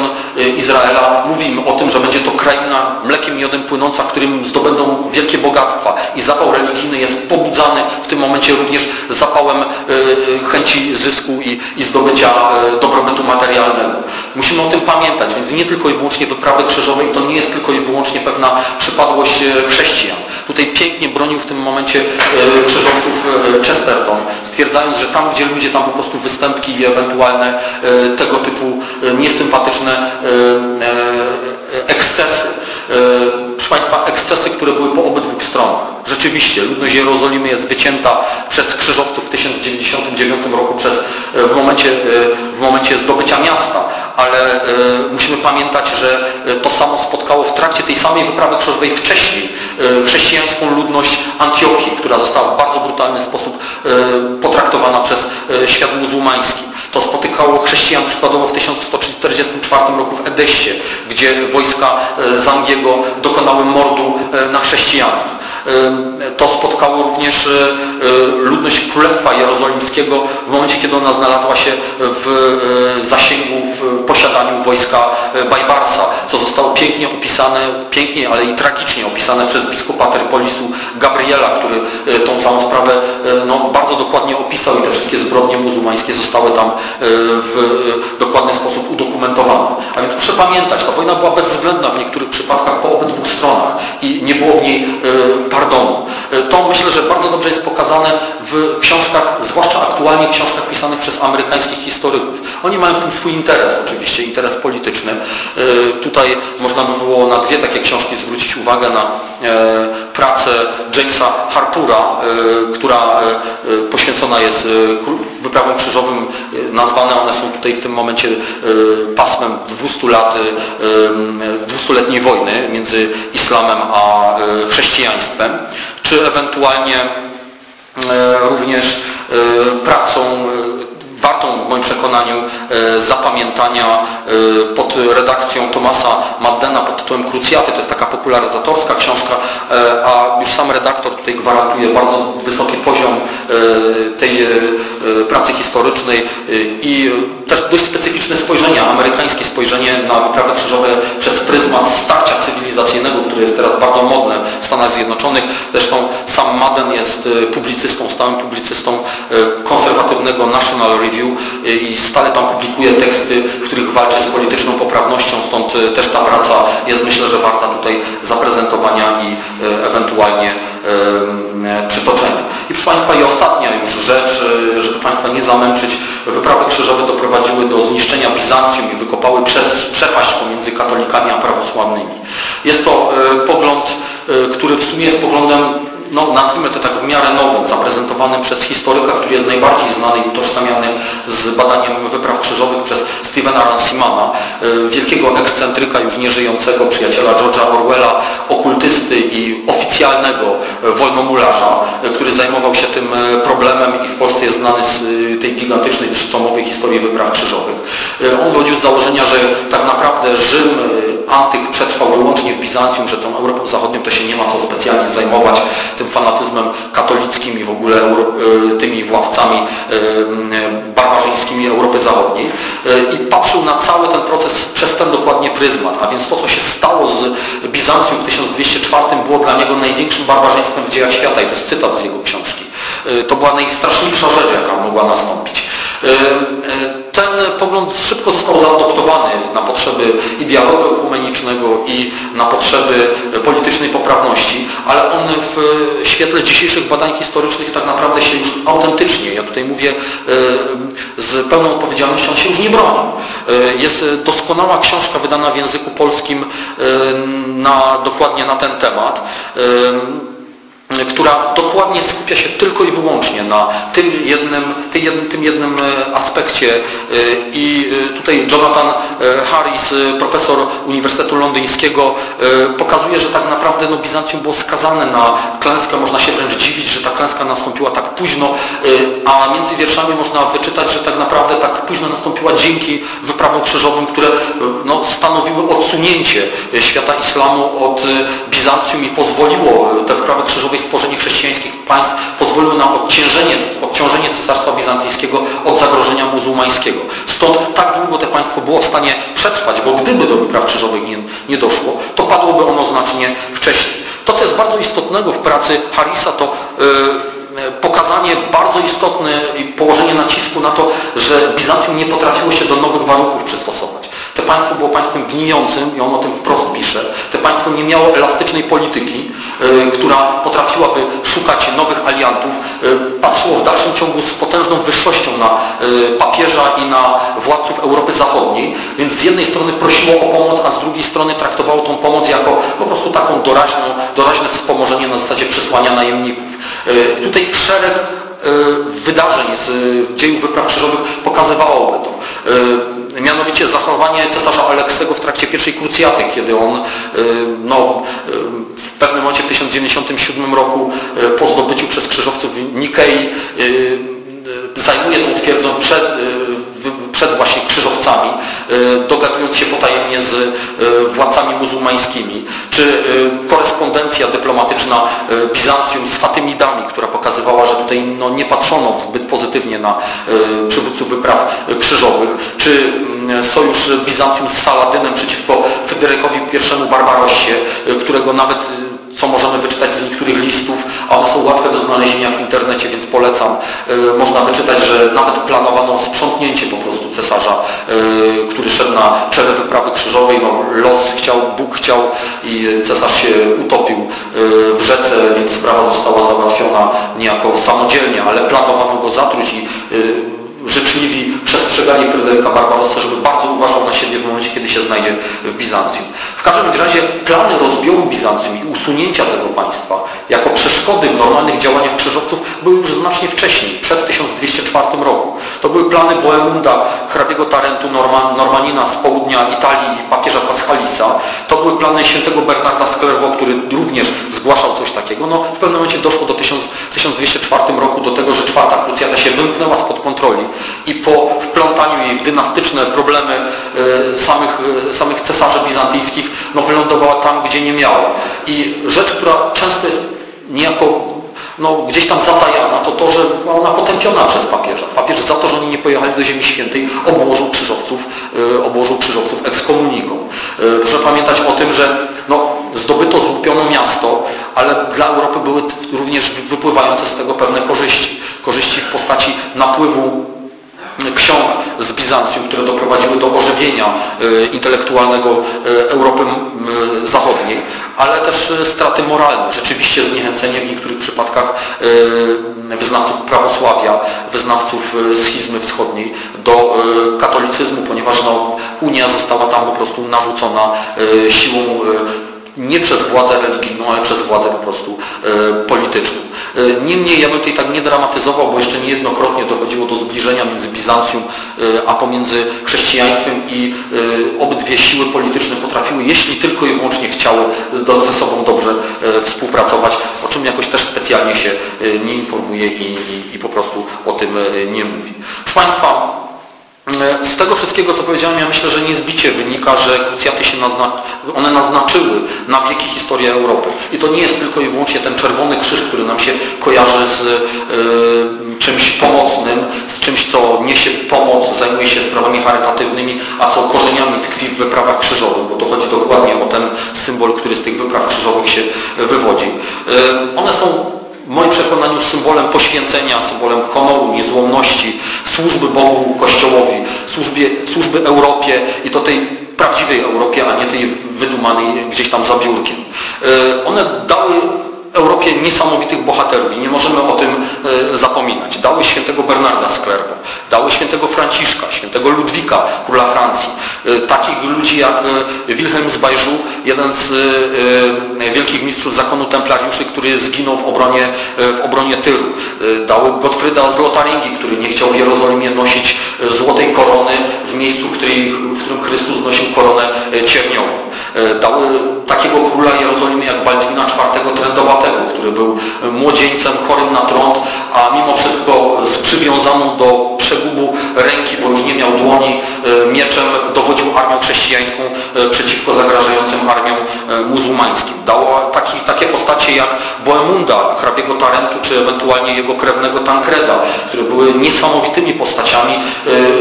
Izraela mówi im o tym, że będzie to kraina mlekiem miodem płynąca, którym zdobędą wielkie bogactwa i zapał religijny jest pobudzany w tym momencie również zapałem chęci zysku i, i zdobycia dobrobytu materialnego. Musimy o tym pamiętać, więc nie tylko i wyłącznie wyprawy krzyżowe i to nie jest tylko i wyłącznie pewna przypadłość chrześcijan. Tutaj pięknie bronił w tym momencie krzyżowców Chesterton, stwierdzając, że tam, gdzie ludzie, tam po prostu występki i ewentualne tego typu niesympatyczne ekscesy. Proszę Państwa, ekscesy, które były po obydwu stronach. Rzeczywiście, ludność Jerozolimy jest wycięta przez krzyżowców w 1099 roku przez, w, momencie, w momencie zdobycia miasta, ale musimy pamiętać, że to samo spotkało w trakcie tej samej wyprawy krzyżowej wcześniej chrześcijańską ludność Antiochii, która została w bardzo brutalny sposób potraktowana przez świat muzułmański. Spotykało chrześcijan przykładowo w 1144 roku w Edeście, gdzie wojska Zangiego dokonały mordu na chrześcijanach. To spotkało również ludność Królestwa Jerozolimskiego w momencie, kiedy ona znalazła się w zasięgu, w posiadaniu wojska Bajbarsa, co zostało pięknie opisane, pięknie, ale i tragicznie opisane przez biskupa Terpolisu Gabriela, który tą całą sprawę no, bardzo dokładnie opisał i te wszystkie zbrodnie muzułmańskie zostały tam w dokładny sposób udokumentowane. A więc proszę pamiętać, ta wojna była bezwzględna w niektórych przypadkach po obydwu stronach i nie było w niej pardonu. To myślę, że bardzo dobrze jest pokazane w książkach, zwłaszcza aktualnie książkach pisanych przez amerykańskich historyków. Oni mają w tym swój interes oczywiście, interes polityczny. Tutaj można by było na dwie takie książki zwrócić uwagę na pracę Jamesa Harpura, która poświęcona jest wyprawom krzyżowym. Nazwane one są tutaj w tym momencie pasmem 200 lat, 200-letniej wojny między islamem a chrześcijaństwem, czy ewentualnie również pracą wartą w moim przekonaniu zapamiętania pod redakcją Tomasa Maddena pod tytułem Krucjaty. To jest taka popularyzatorska książka, a już sam redaktor tutaj gwarantuje bardzo wysoki poziom tej pracy historycznej i też dość specyficzne spojrzenie, amerykańskie spojrzenie na wyprawy krzyżowe przez pryzmat starcia cywilizacyjnego, które jest teraz bardzo modne w Stanach Zjednoczonych. Zresztą sam Madden jest publicystą, stałym publicystą konserwatywnego National Review i stale tam publikuje teksty, w których walczy z polityczną poprawnością stąd też ta praca jest myślę, że warta tutaj zaprezentowania i ewentualnie przytoczenia. I proszę Państwa i ostatnia już rzecz, żeby Państwa nie zamęczyć, wyprawy krzyżowe doprowadziły do zniszczenia Bizancjum i wykopały przez przepaść pomiędzy katolikami a prawosławnymi. Jest to pogląd, który w sumie jest poglądem no, nazwijmy to tak w miarę nowym, zaprezentowanym przez historyka, który jest najbardziej znany i utożsamiany z badaniem wypraw krzyżowych przez Stevena Ransimana, e, wielkiego ekscentryka już nieżyjącego przyjaciela George'a Orwella, okultysty i oficjalnego wolnomularza, e, który zajmował się tym e, problemem i w Polsce jest znany z tej gigantycznej trzytomowej historii wypraw krzyżowych. On wychodził z założenia, że tak naprawdę Rzym antyk przetrwał wyłącznie w Bizancjum, że tą Europą Zachodnią to się nie ma co specjalnie zajmować tym fanatyzmem katolickim i w ogóle e, tymi władcami e, barbarzyńskimi Europy Zachodniej e, i patrzył na cały ten proces przez ten dokładnie pryzmat, a więc to, co się stało z Bizancjum w 1204 było dla niego największym barbarzyństwem w dziejach świata i to jest cytat z jego książki. To była najstraszniejsza rzecz, jaka mogła nastąpić. Ten pogląd szybko został zaadoptowany na potrzeby i dialogu ekumenicznego i na potrzeby politycznej poprawności, ale on w świetle dzisiejszych badań historycznych tak naprawdę się już autentycznie, ja tutaj mówię e, z pełną odpowiedzialnością, się już nie broni. E, jest doskonała książka wydana w języku polskim e, na, dokładnie na ten temat która dokładnie skupia się tylko i wyłącznie na tym jednym, tym jednym e, aspekcie e, i e, tutaj Jonathan Harris, profesor Uniwersytetu Londyńskiego pokazuje, że tak naprawdę no, Bizancjum było skazane na klęskę, można się wręcz dziwić, że ta klęska nastąpiła tak późno, a między wierszami można wyczytać, że tak naprawdę tak późno nastąpiła dzięki wyprawom krzyżowym, które no, stanowiły odsunięcie świata islamu od Bizancjum i pozwoliło te wyprawy krzyżowe i stworzenie chrześcijańskich państw pozwoliło na odciążenie, odciążenie Cesarstwa Bizantyjskiego od zagrożenia muzułmańskiego. Stąd tak długo to państwo było w stanie przetrwać, bo gdyby do wypraw krzyżowych nie, nie doszło, to padłoby ono znacznie wcześniej. To, co jest bardzo istotnego w pracy Harisa, to yy, pokazanie bardzo istotne i położenie nacisku na to, że Bizancjum nie potrafiło się do nowych warunków przystosować. To państwo było państwem gnijącym i on o tym wprost pisze. To państwo nie miało elastycznej polityki, y, która potrafiłaby szukać nowych aliantów. Y, patrzyło w dalszym ciągu z potężną wyższością na y, papieża i na władców Europy Zachodniej, więc z jednej strony prosiło o pomoc, a z drugiej strony traktowało tą pomoc jako po prostu taką doraźną, doraźne wspomożenie na zasadzie przesłania najemników. Tutaj szereg wydarzeń z dziejów wypraw krzyżowych pokazywałoby to mianowicie zachowanie cesarza Aleksego w trakcie pierwszej krucjaty, kiedy on y, no, y, w pewnym momencie w 1097 roku y, po zdobyciu przez krzyżowców Nikei zajmuje tą twierdzą przed przed właśnie krzyżowcami, e, dogadując się potajemnie z e, władcami muzułmańskimi, czy e, korespondencja dyplomatyczna Bizancjum z Fatymidami, która pokazywała, że tutaj no, nie patrzono zbyt pozytywnie na przywódców wypraw krzyżowych, czy mm, sojusz Bizancjum z Saladynem przeciwko Fryderykowi I Barbarossie, którego nawet co możemy wyczytać z niektórych listów, a one są łatwe do znalezienia w internecie, więc polecam. E, można wyczytać, że nawet planowano sprzątnięcie po prostu cesarza, e, który szedł na czele wyprawy krzyżowej. No, los chciał, Bóg chciał i cesarz się utopił e, w rzece, więc sprawa została załatwiona niejako samodzielnie, ale planowano go zatruć i życzliwi przestrzegali Fryderyka Barbarossa, żeby bardzo uważał na siebie w momencie, kiedy się znajdzie w Bizancjum. W każdym razie plany rozbioru Bizancjum i usunięcia tego państwa jako przeszkody w normalnych działaniach krzyżowców były już znacznie wcześniej, przed 1204 roku. To były plany Boemunda, hrabiego Tarentu, Norman, Normanina z południa Italii i papieża Paschalisa. To były plany świętego Bernarda z który również zgłaszał coś takiego. No, w pewnym momencie doszło do 1204 roku do tego, że czwarta krucjata się wymknęła spod kontroli i po wplątaniu jej w dynastyczne problemy e, samych, e, samych cesarzy bizantyjskich no, wylądowała tam, gdzie nie miała. I rzecz, która często jest niejako no, gdzieś tam zatajana, to to, że ona potępiona przez papieża. Papież za to, że oni nie pojechali do Ziemi Świętej, obłożył krzyżowców, e, obłożył krzyżowców ekskomuniką. Proszę pamiętać o tym, że no, zdobyto, złupiono miasto, ale dla Europy były również wypływające z tego pewne korzyści. Korzyści w postaci napływu ksiąg z Bizancjum, które doprowadziły do ożywienia intelektualnego Europy Zachodniej, ale też straty moralne, rzeczywiście zniechęcenie w niektórych przypadkach wyznawców prawosławia, wyznawców schizmy wschodniej do katolicyzmu, ponieważ no, Unia została tam po prostu narzucona siłą nie przez władzę religijną, ale przez władzę po prostu e, polityczną. E, niemniej ja bym tutaj tak nie dramatyzował, bo jeszcze niejednokrotnie dochodziło do zbliżenia między Bizancjum e, a pomiędzy chrześcijaństwem i obydwie siły polityczne potrafiły, jeśli tylko i wyłącznie chciały ze sobą dobrze współpracować, o czym jakoś też specjalnie się nie informuje i, i, i po prostu o tym nie mówi. Proszę Państwa, z tego wszystkiego, co powiedziałem, ja myślę, że niezbicie wynika, że krucjaty się nazna one naznaczyły na wieki historię Europy. I to nie jest tylko i wyłącznie ten czerwony krzyż, który nam się kojarzy z y, czymś pomocnym, z czymś, co niesie pomoc, zajmuje się sprawami charytatywnymi, a co korzeniami tkwi w wyprawach krzyżowych, bo to chodzi dokładnie o ten symbol, który z tych wypraw krzyżowych się wywodzi. Y, one są w moim przekonaniu symbolem poświęcenia, symbolem honoru, niezłomności, służby Bogu, Kościołowi, służbie, służby Europie i to tej prawdziwej Europie, a nie tej wydumanej gdzieś tam za biurkiem. E, one dały Europie niesamowitych bohaterów i nie możemy o tym e, zapominać. Dały świętego Bernarda z dały świętego Franciszka, świętego Ludwika, króla Francji. E, takich ludzi jak e, Wilhelm z Bajżu, jeden z wielkich mistrzów zakonu templariuszy, który zginął w obronie, w obronie Tyru. Dały Gottfrieda z Lotaringi, który nie chciał w Jerozolimie nosić złotej korony w miejscu, w którym Chrystus nosił koronę cierniową. Dały takiego króla Jerozolimy jak Baldwina IV Trendowatego, który był młodzieńcem chorym na trąd, a mimo wszystko z przywiązaną do przegubu ręki, bo już nie miał dłoni, e, mieczem dowodził armią chrześcijańską e, przeciwko zagrażającym armiom e, muzułmańskim. Dało taki, takie postacie jak Boemunda, hrabiego Tarentu, czy ewentualnie jego krewnego Tankreda, które były niesamowitymi postaciami,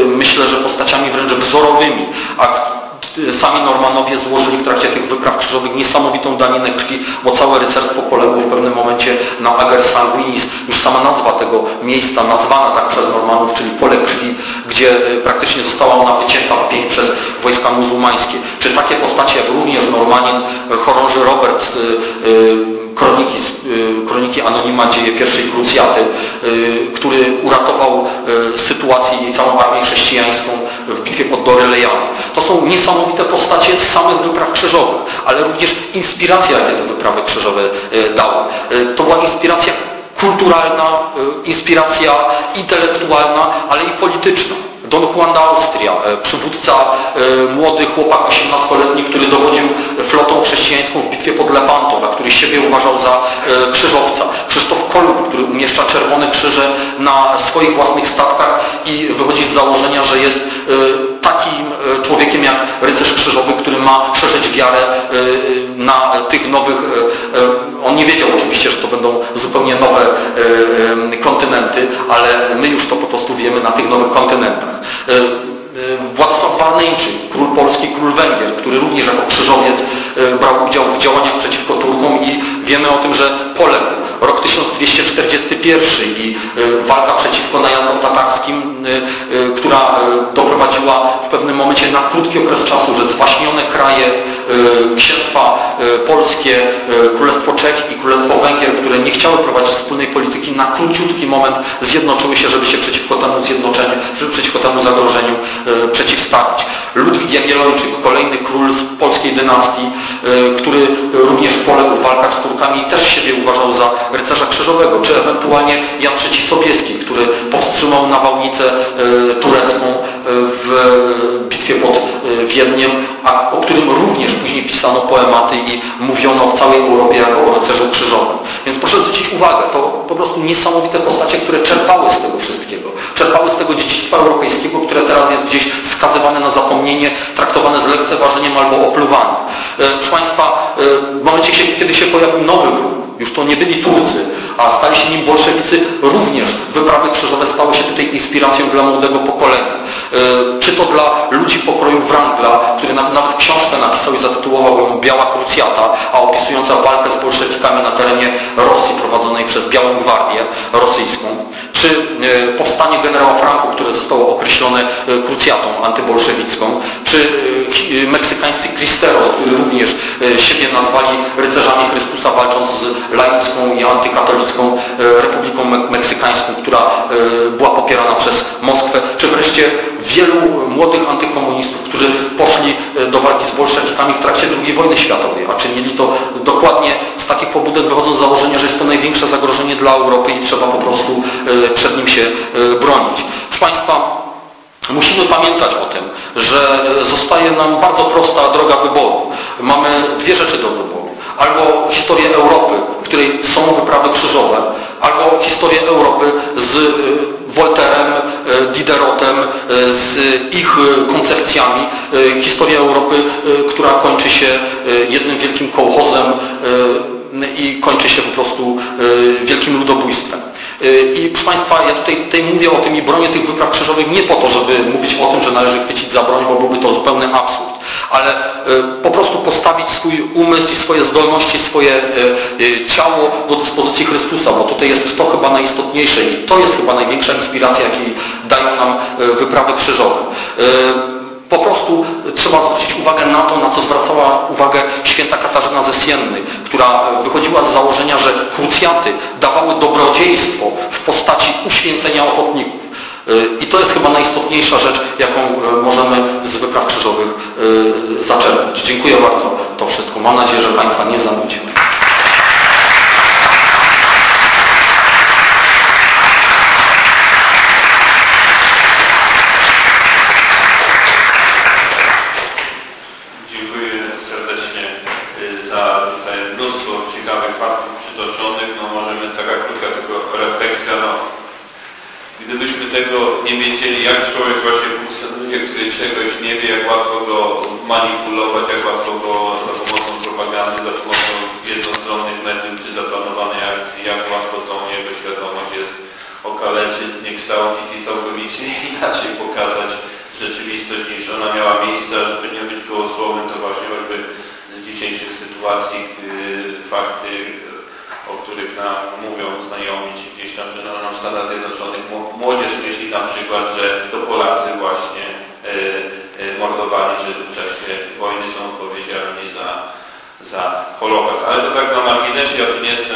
myślę, że postaciami wręcz wzorowymi, a sami Normanowie złożyli w trakcie tych wypraw krzyżowych niesamowitą daninę krwi, bo całe rycerstwo poległo w pewnym momencie na Ager Sanguinis. Już sama nazwa tego miejsca, nazwana tak przez Normanów, czyli pole krwi, gdzie e, praktycznie została ona wycięta w pień przez wojska muzułmańskie. Czy takie postacie jak również Normanin, e, chorąży Robert, yy, kroniki, y, kroniki Anonima dzieje pierwszej krucjaty, y, który uratował y, sytuację i całą armię chrześcijańską w bitwie pod Dorylejami. To są niesamowite postacie z samych wypraw krzyżowych, ale również inspiracja, jakie te wyprawy krzyżowe dały. To była inspiracja kulturalna, inspiracja intelektualna, ale i polityczna. Don Juan de Austria, przywódca, młody chłopak 18-letni, który dowodził flotą chrześcijańską w bitwie pod Lepantą, a który siebie uważał za e, krzyżowca. Krzysztof Kolumb, który umieszcza czerwone krzyże na swoich własnych statkach i wychodzi z założenia, że jest takim człowiekiem jak rycerz krzyżowy, który ma szerzyć wiarę na tych nowych... On nie wiedział oczywiście, że to będą zupełnie nowe kontynenty, ale my już to po prostu wiemy na tych nowych kontynentach. E, Władysław Warneńczyk, król Polski, król Węgier, który również jako krzyżowiec e, brał udział w działaniach przeciwko Turkom i wiemy o tym, że poległ. Rok 1241 i walka przeciwko najazdom tatarskim, która doprowadziła w pewnym momencie na krótki okres czasu, że zwaśnione kraje, księstwa polskie, Królestwo Czech i Królestwo Węgier, które nie chciały prowadzić wspólnej polityki, na króciutki moment zjednoczyły się, żeby się przeciwko temu zjednoczeniu, przeciwko temu zagrożeniu przeciwstawić. Ludwik Jagiellończyk, kolejny król z polskiej dynastii, który również poległ w walkach z Turkami też siebie uważał za rycerza krzyżowego, czy ewentualnie Jan III Sobieski, który powstrzymał nawałnicę e, turecką w bitwie pod Wiedniem, a o którym również później pisano poematy i mówiono w całej Europie jako o rycerzu krzyżowym. Więc proszę zwrócić uwagę, to po prostu niesamowite postacie, które czerpały z tego wszystkiego. Czerpały z tego dziedzictwa europejskiego, które teraz jest gdzieś skazywane na zapomnienie, traktowane z lekceważeniem albo opluwane. E, proszę Państwa, e, w momencie, kiedy się pojawił nowy wróg, już to nie byli Turcy, a stali się nim bolszewicy, również wyprawy krzyżowe stały się tutaj inspiracją dla młodego pokolenia. Czy to dla ludzi pokroju Wrangla, który nawet książkę napisał i zatytułował ją Biała Krucjata, a opisująca walkę z bolszewikami na terenie Rosji prowadzonej przez Białą Gwardię rosyjską, czy powstanie generała Franco, które zostało określone krucjatą antybolszewicką, czy meksykańscy Cristeros, którzy również siebie nazwali rycerzami Chrystusa walcząc z laicką i antykatolicką Republiką Meksykańską, która była popierana przez Moskwę, czy wreszcie wielu młodych antykomunistów, którzy poszli do walki z bolszewikami w trakcie II wojny światowej, a czynili to dokładnie z takich pobudek wychodząc z założenia, że jest to największe zagrożenie dla Europy i trzeba po prostu przed nim się bronić. Proszę Państwa, musimy pamiętać o tym, że zostaje nam bardzo prosta droga wyboru. Mamy dwie rzeczy do wyboru. Albo historię Europy, w której są wyprawy krzyżowe, albo historię Europy z Wolterem, Diderotem, z ich koncepcjami. Historię Europy, która kończy się jednym wielkim kołchozem i kończy się po prostu wielkim ludobójstwem. I proszę Państwa, ja tutaj, tutaj mówię o tym i bronię tych wypraw krzyżowych nie po to, żeby mówić o tym, że należy chwycić za broń, bo byłby to zupełny absurd, ale po prostu postawić swój umysł i swoje zdolności, swoje ciało do dyspozycji Chrystusa, bo tutaj jest to chyba najistotniejsze i to jest chyba największa inspiracja, jakiej dają nam wyprawy krzyżowe. Po prostu trzeba zwrócić uwagę na to, na co zwracała uwagę święta Katarzyna ze Sienny, która wychodziła z założenia, że krucjaty dawały dobrodziejstwo w postaci uświęcenia ochotników. I to jest chyba najistotniejsza rzecz, jaką możemy z wypraw krzyżowych zaczerpnąć. Dziękuję bardzo. To wszystko. Mam nadzieję, że Państwa nie zanudzi. nie wiedzieli, jak człowiek właśnie funkcjonuje, który czegoś nie wie, jak łatwo go manipulować, jak łatwo go za pomocą propagandy, za pomocą jednostronnych mediów czy zaplanowanej akcji, jak łatwo tą jego świadomość jest okaleczyć, zniekształcić i całkowicie inaczej pokazać rzeczywistość niż ona miała miejsce, żeby nie być gołosłowem, to właśnie choćby z dzisiejszych sytuacji yy, fakty o których nam mówią znajomi ci gdzieś tam, że no, no, Stanach Zjednoczonych młodzież na przykład, że to Polacy właśnie e, e, mordowali Żydów w czasie wojny są odpowiedzialni za, za Holokaust. Ale to tak na marginesie, ja tu nie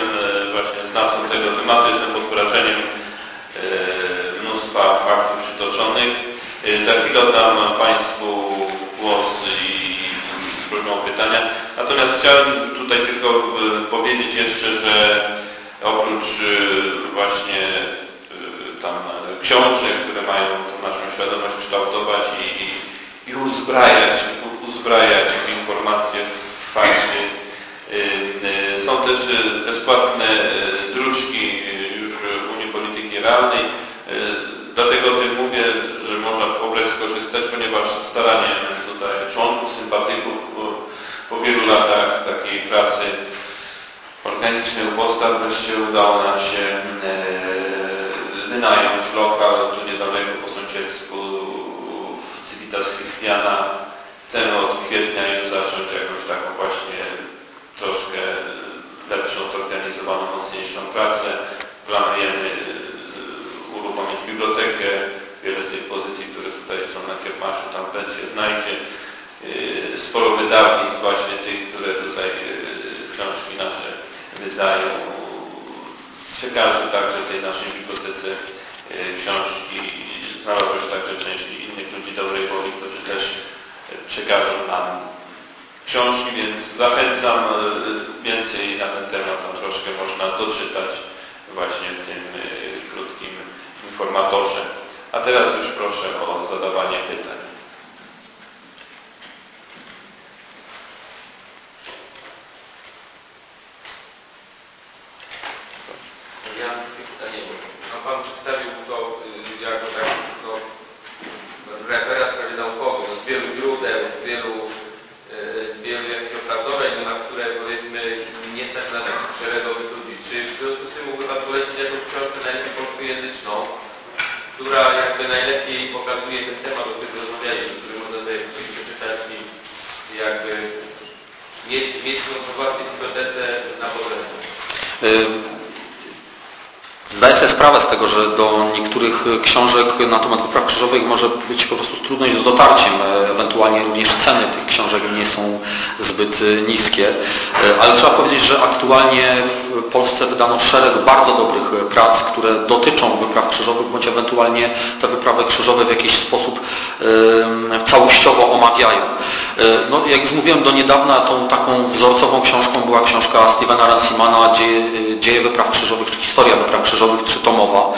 już mówiłem, do niedawna tą taką wzorcową książką była książka Stevena Ransimana Dzieje, Dzieje wypraw krzyżowych, czy Historia wypraw krzyżowych trzytomowa,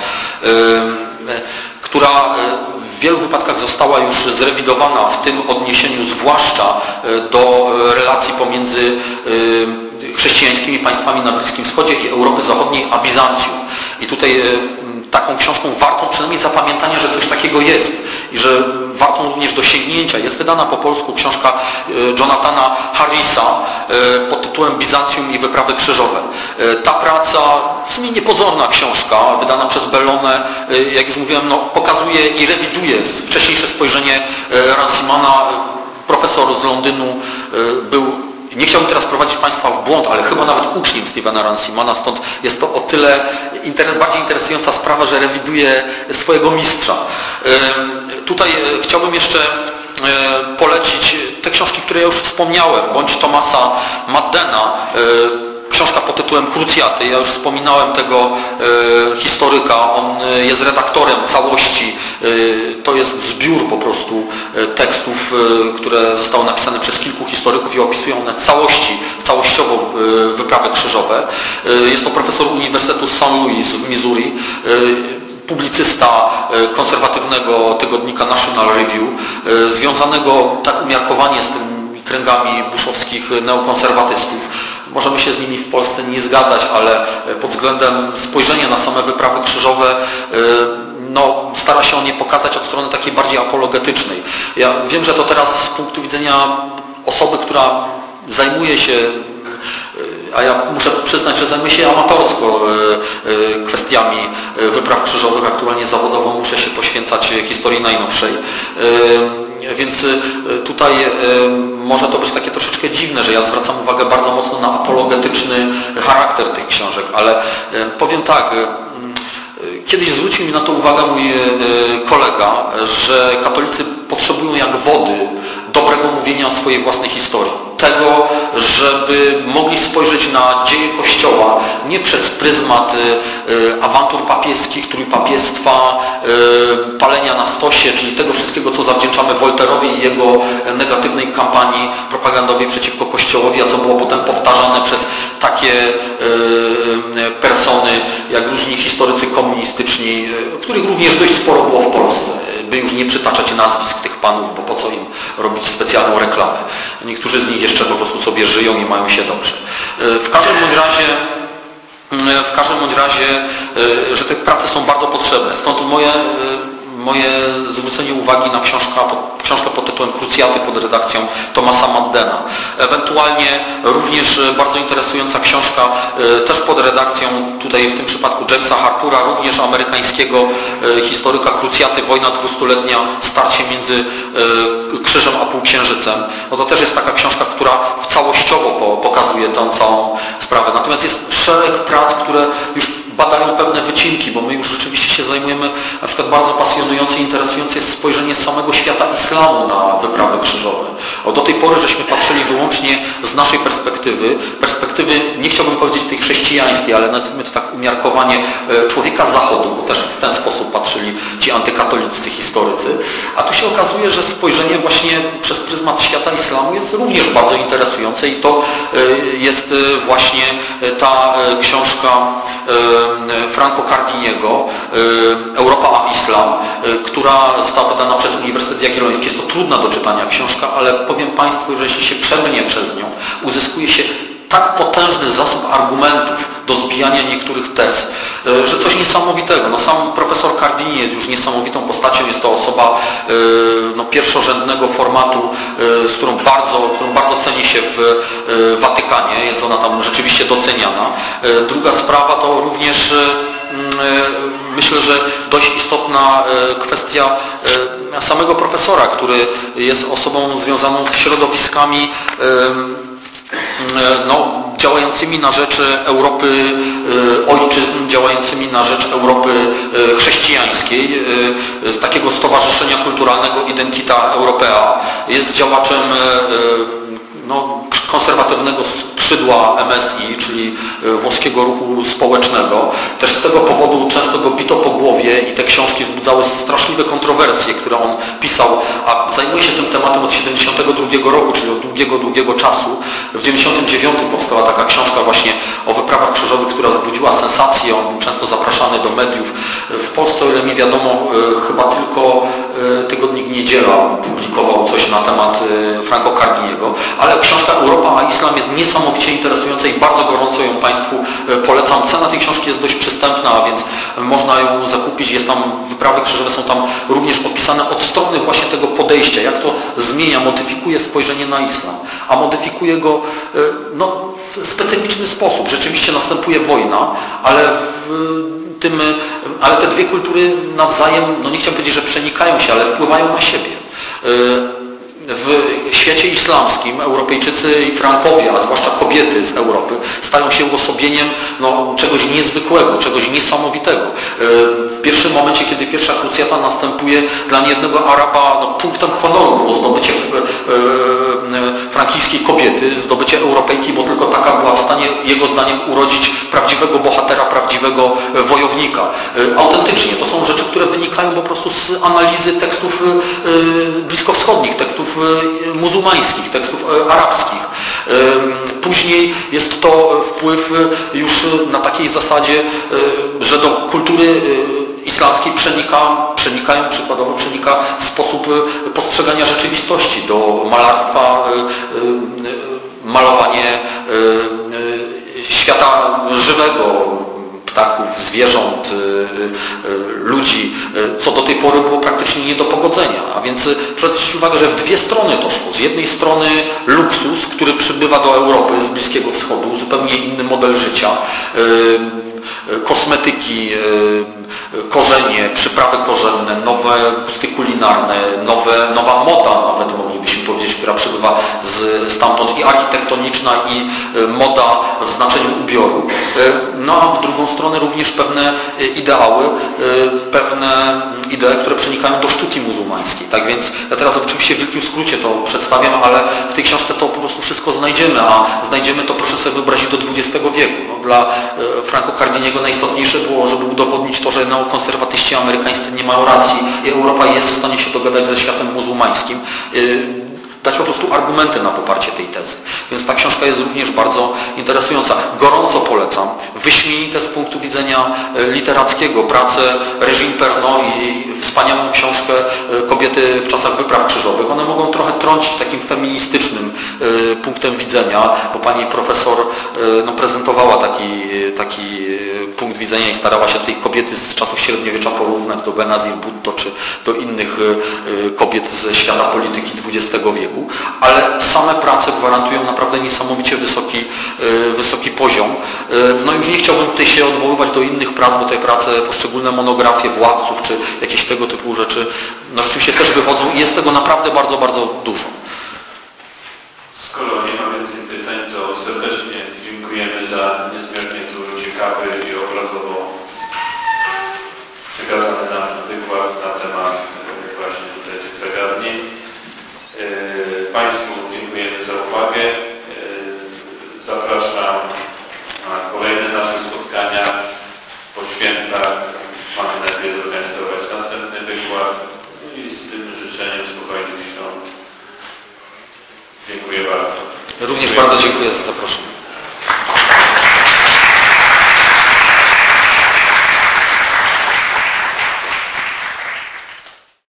która w wielu wypadkach została już zrewidowana w tym odniesieniu zwłaszcza do relacji pomiędzy chrześcijańskimi państwami na Bliskim Wschodzie i Europy Zachodniej, a Bizancjum. I tutaj taką książką wartą przynajmniej zapamiętania, że coś takiego jest i że wartą również do sięgnięcia. Jest wydana po polsku książka Jonathana Harrisa pod tytułem Bizancjum i wyprawy krzyżowe. Ta praca w sumie niepozorna książka, wydana przez Bellone, jak już mówiłem, no, pokazuje i rewiduje wcześniejsze spojrzenie Ransimana. Profesor z Londynu był nie chciałbym teraz prowadzić Państwa w błąd, ale chyba nawet uczniem Stevena Ransimana, stąd jest to o tyle bardziej interesująca sprawa, że rewiduje swojego mistrza. Tutaj chciałbym jeszcze polecić te książki, które ja już wspomniałem, bądź Tomasa Maddena, książka pod tytułem Krucjaty. Ja już wspominałem tego e, historyka. On e, jest redaktorem całości. E, to jest zbiór po prostu e, tekstów, e, które zostały napisane przez kilku historyków i opisują one całości, całościowo e, wyprawy krzyżowe. Jest to profesor Uniwersytetu St. Louis w Missouri publicysta konserwatywnego tygodnika National Review, związanego tak umiarkowanie z tymi kręgami buszowskich neokonserwatystów. Możemy się z nimi w Polsce nie zgadzać, ale e, pod względem spojrzenia na same wyprawy krzyżowe e, no, stara się on je pokazać od strony takiej bardziej apologetycznej. Ja wiem, że to teraz z punktu widzenia osoby, która zajmuje się e, a ja muszę przyznać, że zajmuję się amatorsko kwestiami wypraw krzyżowych. Aktualnie zawodowo muszę się poświęcać historii najnowszej. Więc tutaj może to być takie troszeczkę dziwne, że ja zwracam uwagę bardzo mocno na apologetyczny charakter tych książek, ale powiem tak, Kiedyś zwrócił mi na to uwagę mój kolega, że katolicy potrzebują jak wody dobrego mówienia swojej własnej historii. Tego, żeby mogli spojrzeć na dzieje Kościoła nie przez pryzmat y, y, awantur papieskich, trójpapiestwa, y, palenia na stosie, czyli tego wszystkiego, co zawdzięczamy Wolterowi i jego negatywnej kampanii propagandowej przeciwko Kościołowi, a co było potem powtarzane przez takie persony, jak różni historycy komunistyczni, których również dość sporo było w Polsce by już nie przytaczać nazwisk tych panów, bo po co im robić specjalną reklamę. Niektórzy z nich jeszcze po prostu sobie żyją i mają się dobrze. E, w każdym bądź razie e, w każdym bądź razie, e, że te prace są bardzo potrzebne. Stąd moje moje zwrócenie uwagi na książkę, książkę pod tytułem Krucjaty pod redakcją Tomasa Maddena. Ewentualnie również bardzo interesująca książka e, też pod redakcją tutaj w tym przypadku Jamesa Harpura, również amerykańskiego e, historyka Krucjaty, wojna dwustuletnia, starcie między e, krzyżem a półksiężycem. No to też jest taka książka, która całościowo pokazuje tę całą sprawę. Natomiast jest szereg prac, które już badają pewne wycinki, bo my już rzeczywiście się zajmujemy, na przykład bardzo pasjonujące i interesujące jest spojrzenie samego świata islamu na wyprawy krzyżowe. O, do tej pory żeśmy patrzyli wyłącznie z naszej perspektywy, perspektywy, nie chciałbym powiedzieć tej chrześcijańskiej, ale nazwijmy to tak umiarkowanie e, człowieka zachodu, bo też w ten sposób patrzyli ci antykatoliccy historycy. A tu się okazuje, że spojrzenie właśnie przez pryzmat świata islamu jest również bardzo interesujące i to e, jest e, właśnie ta książka Franco Cardiniego, Europa a Islam, która została wydana przez Uniwersytet Jagielloński. Jest to trudna do czytania książka, ale powiem Państwu, że jeśli się przebrnie przez nią, uzyskuje się tak potężny zasób argumentów do zbijania niektórych tez, e, że coś niesamowitego. No sam profesor Cardini jest już niesamowitą postacią, jest to osoba e, no, pierwszorzędnego formatu, e, z którą bardzo, którą bardzo ceni się w Watykanie, jest ona tam rzeczywiście doceniana. Druga sprawa to również myślę, że dość istotna kwestia samego profesora, który jest osobą związaną z środowiskami no, działającymi na rzecz Europy ojczyzn, działającymi na rzecz Europy chrześcijańskiej, z takiego stowarzyszenia kulturalnego Identita Europea. Jest działaczem no, konserwatywnego skrzydła MSI, czyli e, włoskiego ruchu społecznego. Też z tego powodu często go bito po głowie i te książki wzbudzały straszliwe kontrowersje, które on pisał, a zajmuje się tym tematem od 72 roku, czyli od długiego, długiego czasu. W 99 powstała taka książka właśnie o wyprawach krzyżowych, która wzbudziła sensację. On był często zapraszany do mediów. W Polsce, o ile mi wiadomo, e, chyba tylko e, tygodnik Niedziela publikował coś na temat Franco Cardiniego, ale książka Europa a Islam jest niesamowicie interesująca i bardzo gorąco ją Państwu e, polecam. Cena tej książki jest dość przystępna, więc można ją zakupić. Jest tam, wyprawy krzyżowe są tam również opisane od strony właśnie tego podejścia, jak to zmienia, modyfikuje spojrzenie na islam, a modyfikuje go e, no, w specyficzny sposób. Rzeczywiście następuje wojna, ale w tym, ale te dwie kultury nawzajem, no nie chciałbym powiedzieć, że przenikają się, ale wpływają na siebie. W świecie islamskim Europejczycy i Frankowie, a zwłaszcza kobiety z Europy, stają się uosobieniem no, czegoś niezwykłego, czegoś niesamowitego. E, w pierwszym momencie, kiedy pierwsza krucjata następuje, dla niejednego Araba no, punktem honoru było zdobycie e, e, frankijskiej kobiety, zdobycie Europejki, bo tylko taka była w stanie, jego zdaniem, urodzić prawdziwego bohatera, prawdziwego wojownika. Autentycznie, to są rzeczy, które wynikają po prostu z analizy tekstów bliskowschodnich, tekstów muzułmańskich, tekstów arabskich. Później jest to wpływ już na takiej zasadzie, że do kultury islamskiej przenika, przenikają, przykładowo przenika sposób postrzegania rzeczywistości do malarstwa, malowanie świata żywego, ptaków, zwierząt, y, y, y, ludzi, co do tej pory było praktycznie nie do pogodzenia. A więc zwrócić uwagę, że w dwie strony to szło. Z jednej strony luksus, który przybywa do Europy z Bliskiego Wschodu, zupełnie inny model życia, kosmetyki, korzenie, przyprawy korzenne, nowe gusty kulinarne, nowe, nowa moda nawet moglibyśmy powiedzieć, która przybywa z, stamtąd i architektoniczna i e, moda w znaczeniu ubioru. E, no a w drugą stronę również pewne e, ideały, pewne idee, które przenikają do sztuki muzułmańskiej. Tak więc ja teraz oczywiście w wielkim skrócie to przedstawiam, ale w tej książce to po prostu wszystko znajdziemy, a znajdziemy to proszę sobie wyobrazić do XX wieku. No, dla Franco Cardiniego najistotniejsze było, żeby udowodnić to, że neokonserwatyści amerykańscy nie mają racji i Europa jest w stanie się dogadać ze światem muzułmańskim dać po prostu argumenty na poparcie tej tezy. Więc ta książka jest również bardzo interesująca. Gorąco polecam. Wyśmienite z punktu widzenia e, literackiego pracę Regine Pernod i wspaniałą książkę e, Kobiety w czasach wypraw krzyżowych. One mogą trochę trącić takim feministycznym e, punktem widzenia, bo pani profesor no, prezentowała taki, taki punkt widzenia i starała się tej kobiety z czasów średniowiecza porównać do Benazir Bhutto czy do innych kobiet ze świata polityki XX wieku ale same prace gwarantują naprawdę niesamowicie wysoki, e, wysoki poziom. E, no już nie chciałbym tutaj się odwoływać do innych prac, bo te prace, poszczególne monografie władców, czy jakieś tego typu rzeczy, no rzeczywiście też wychodzą i jest tego naprawdę bardzo, bardzo dużo. Skoro nie ma więcej pytań, to serdecznie dziękujemy za niezmiernie tu ciekawy i obrazowo przekazany nam wykład na temat e, właśnie tutaj tych zagadnień. Państwu dziękujemy za uwagę. Zapraszam na kolejne nasze spotkania po świętach. Mamy nadzieję zorganizować następny wykład i z tym życzeniem spokojnych świąt. Dziękuję bardzo. Również bardzo dziękuję za zaproszenie.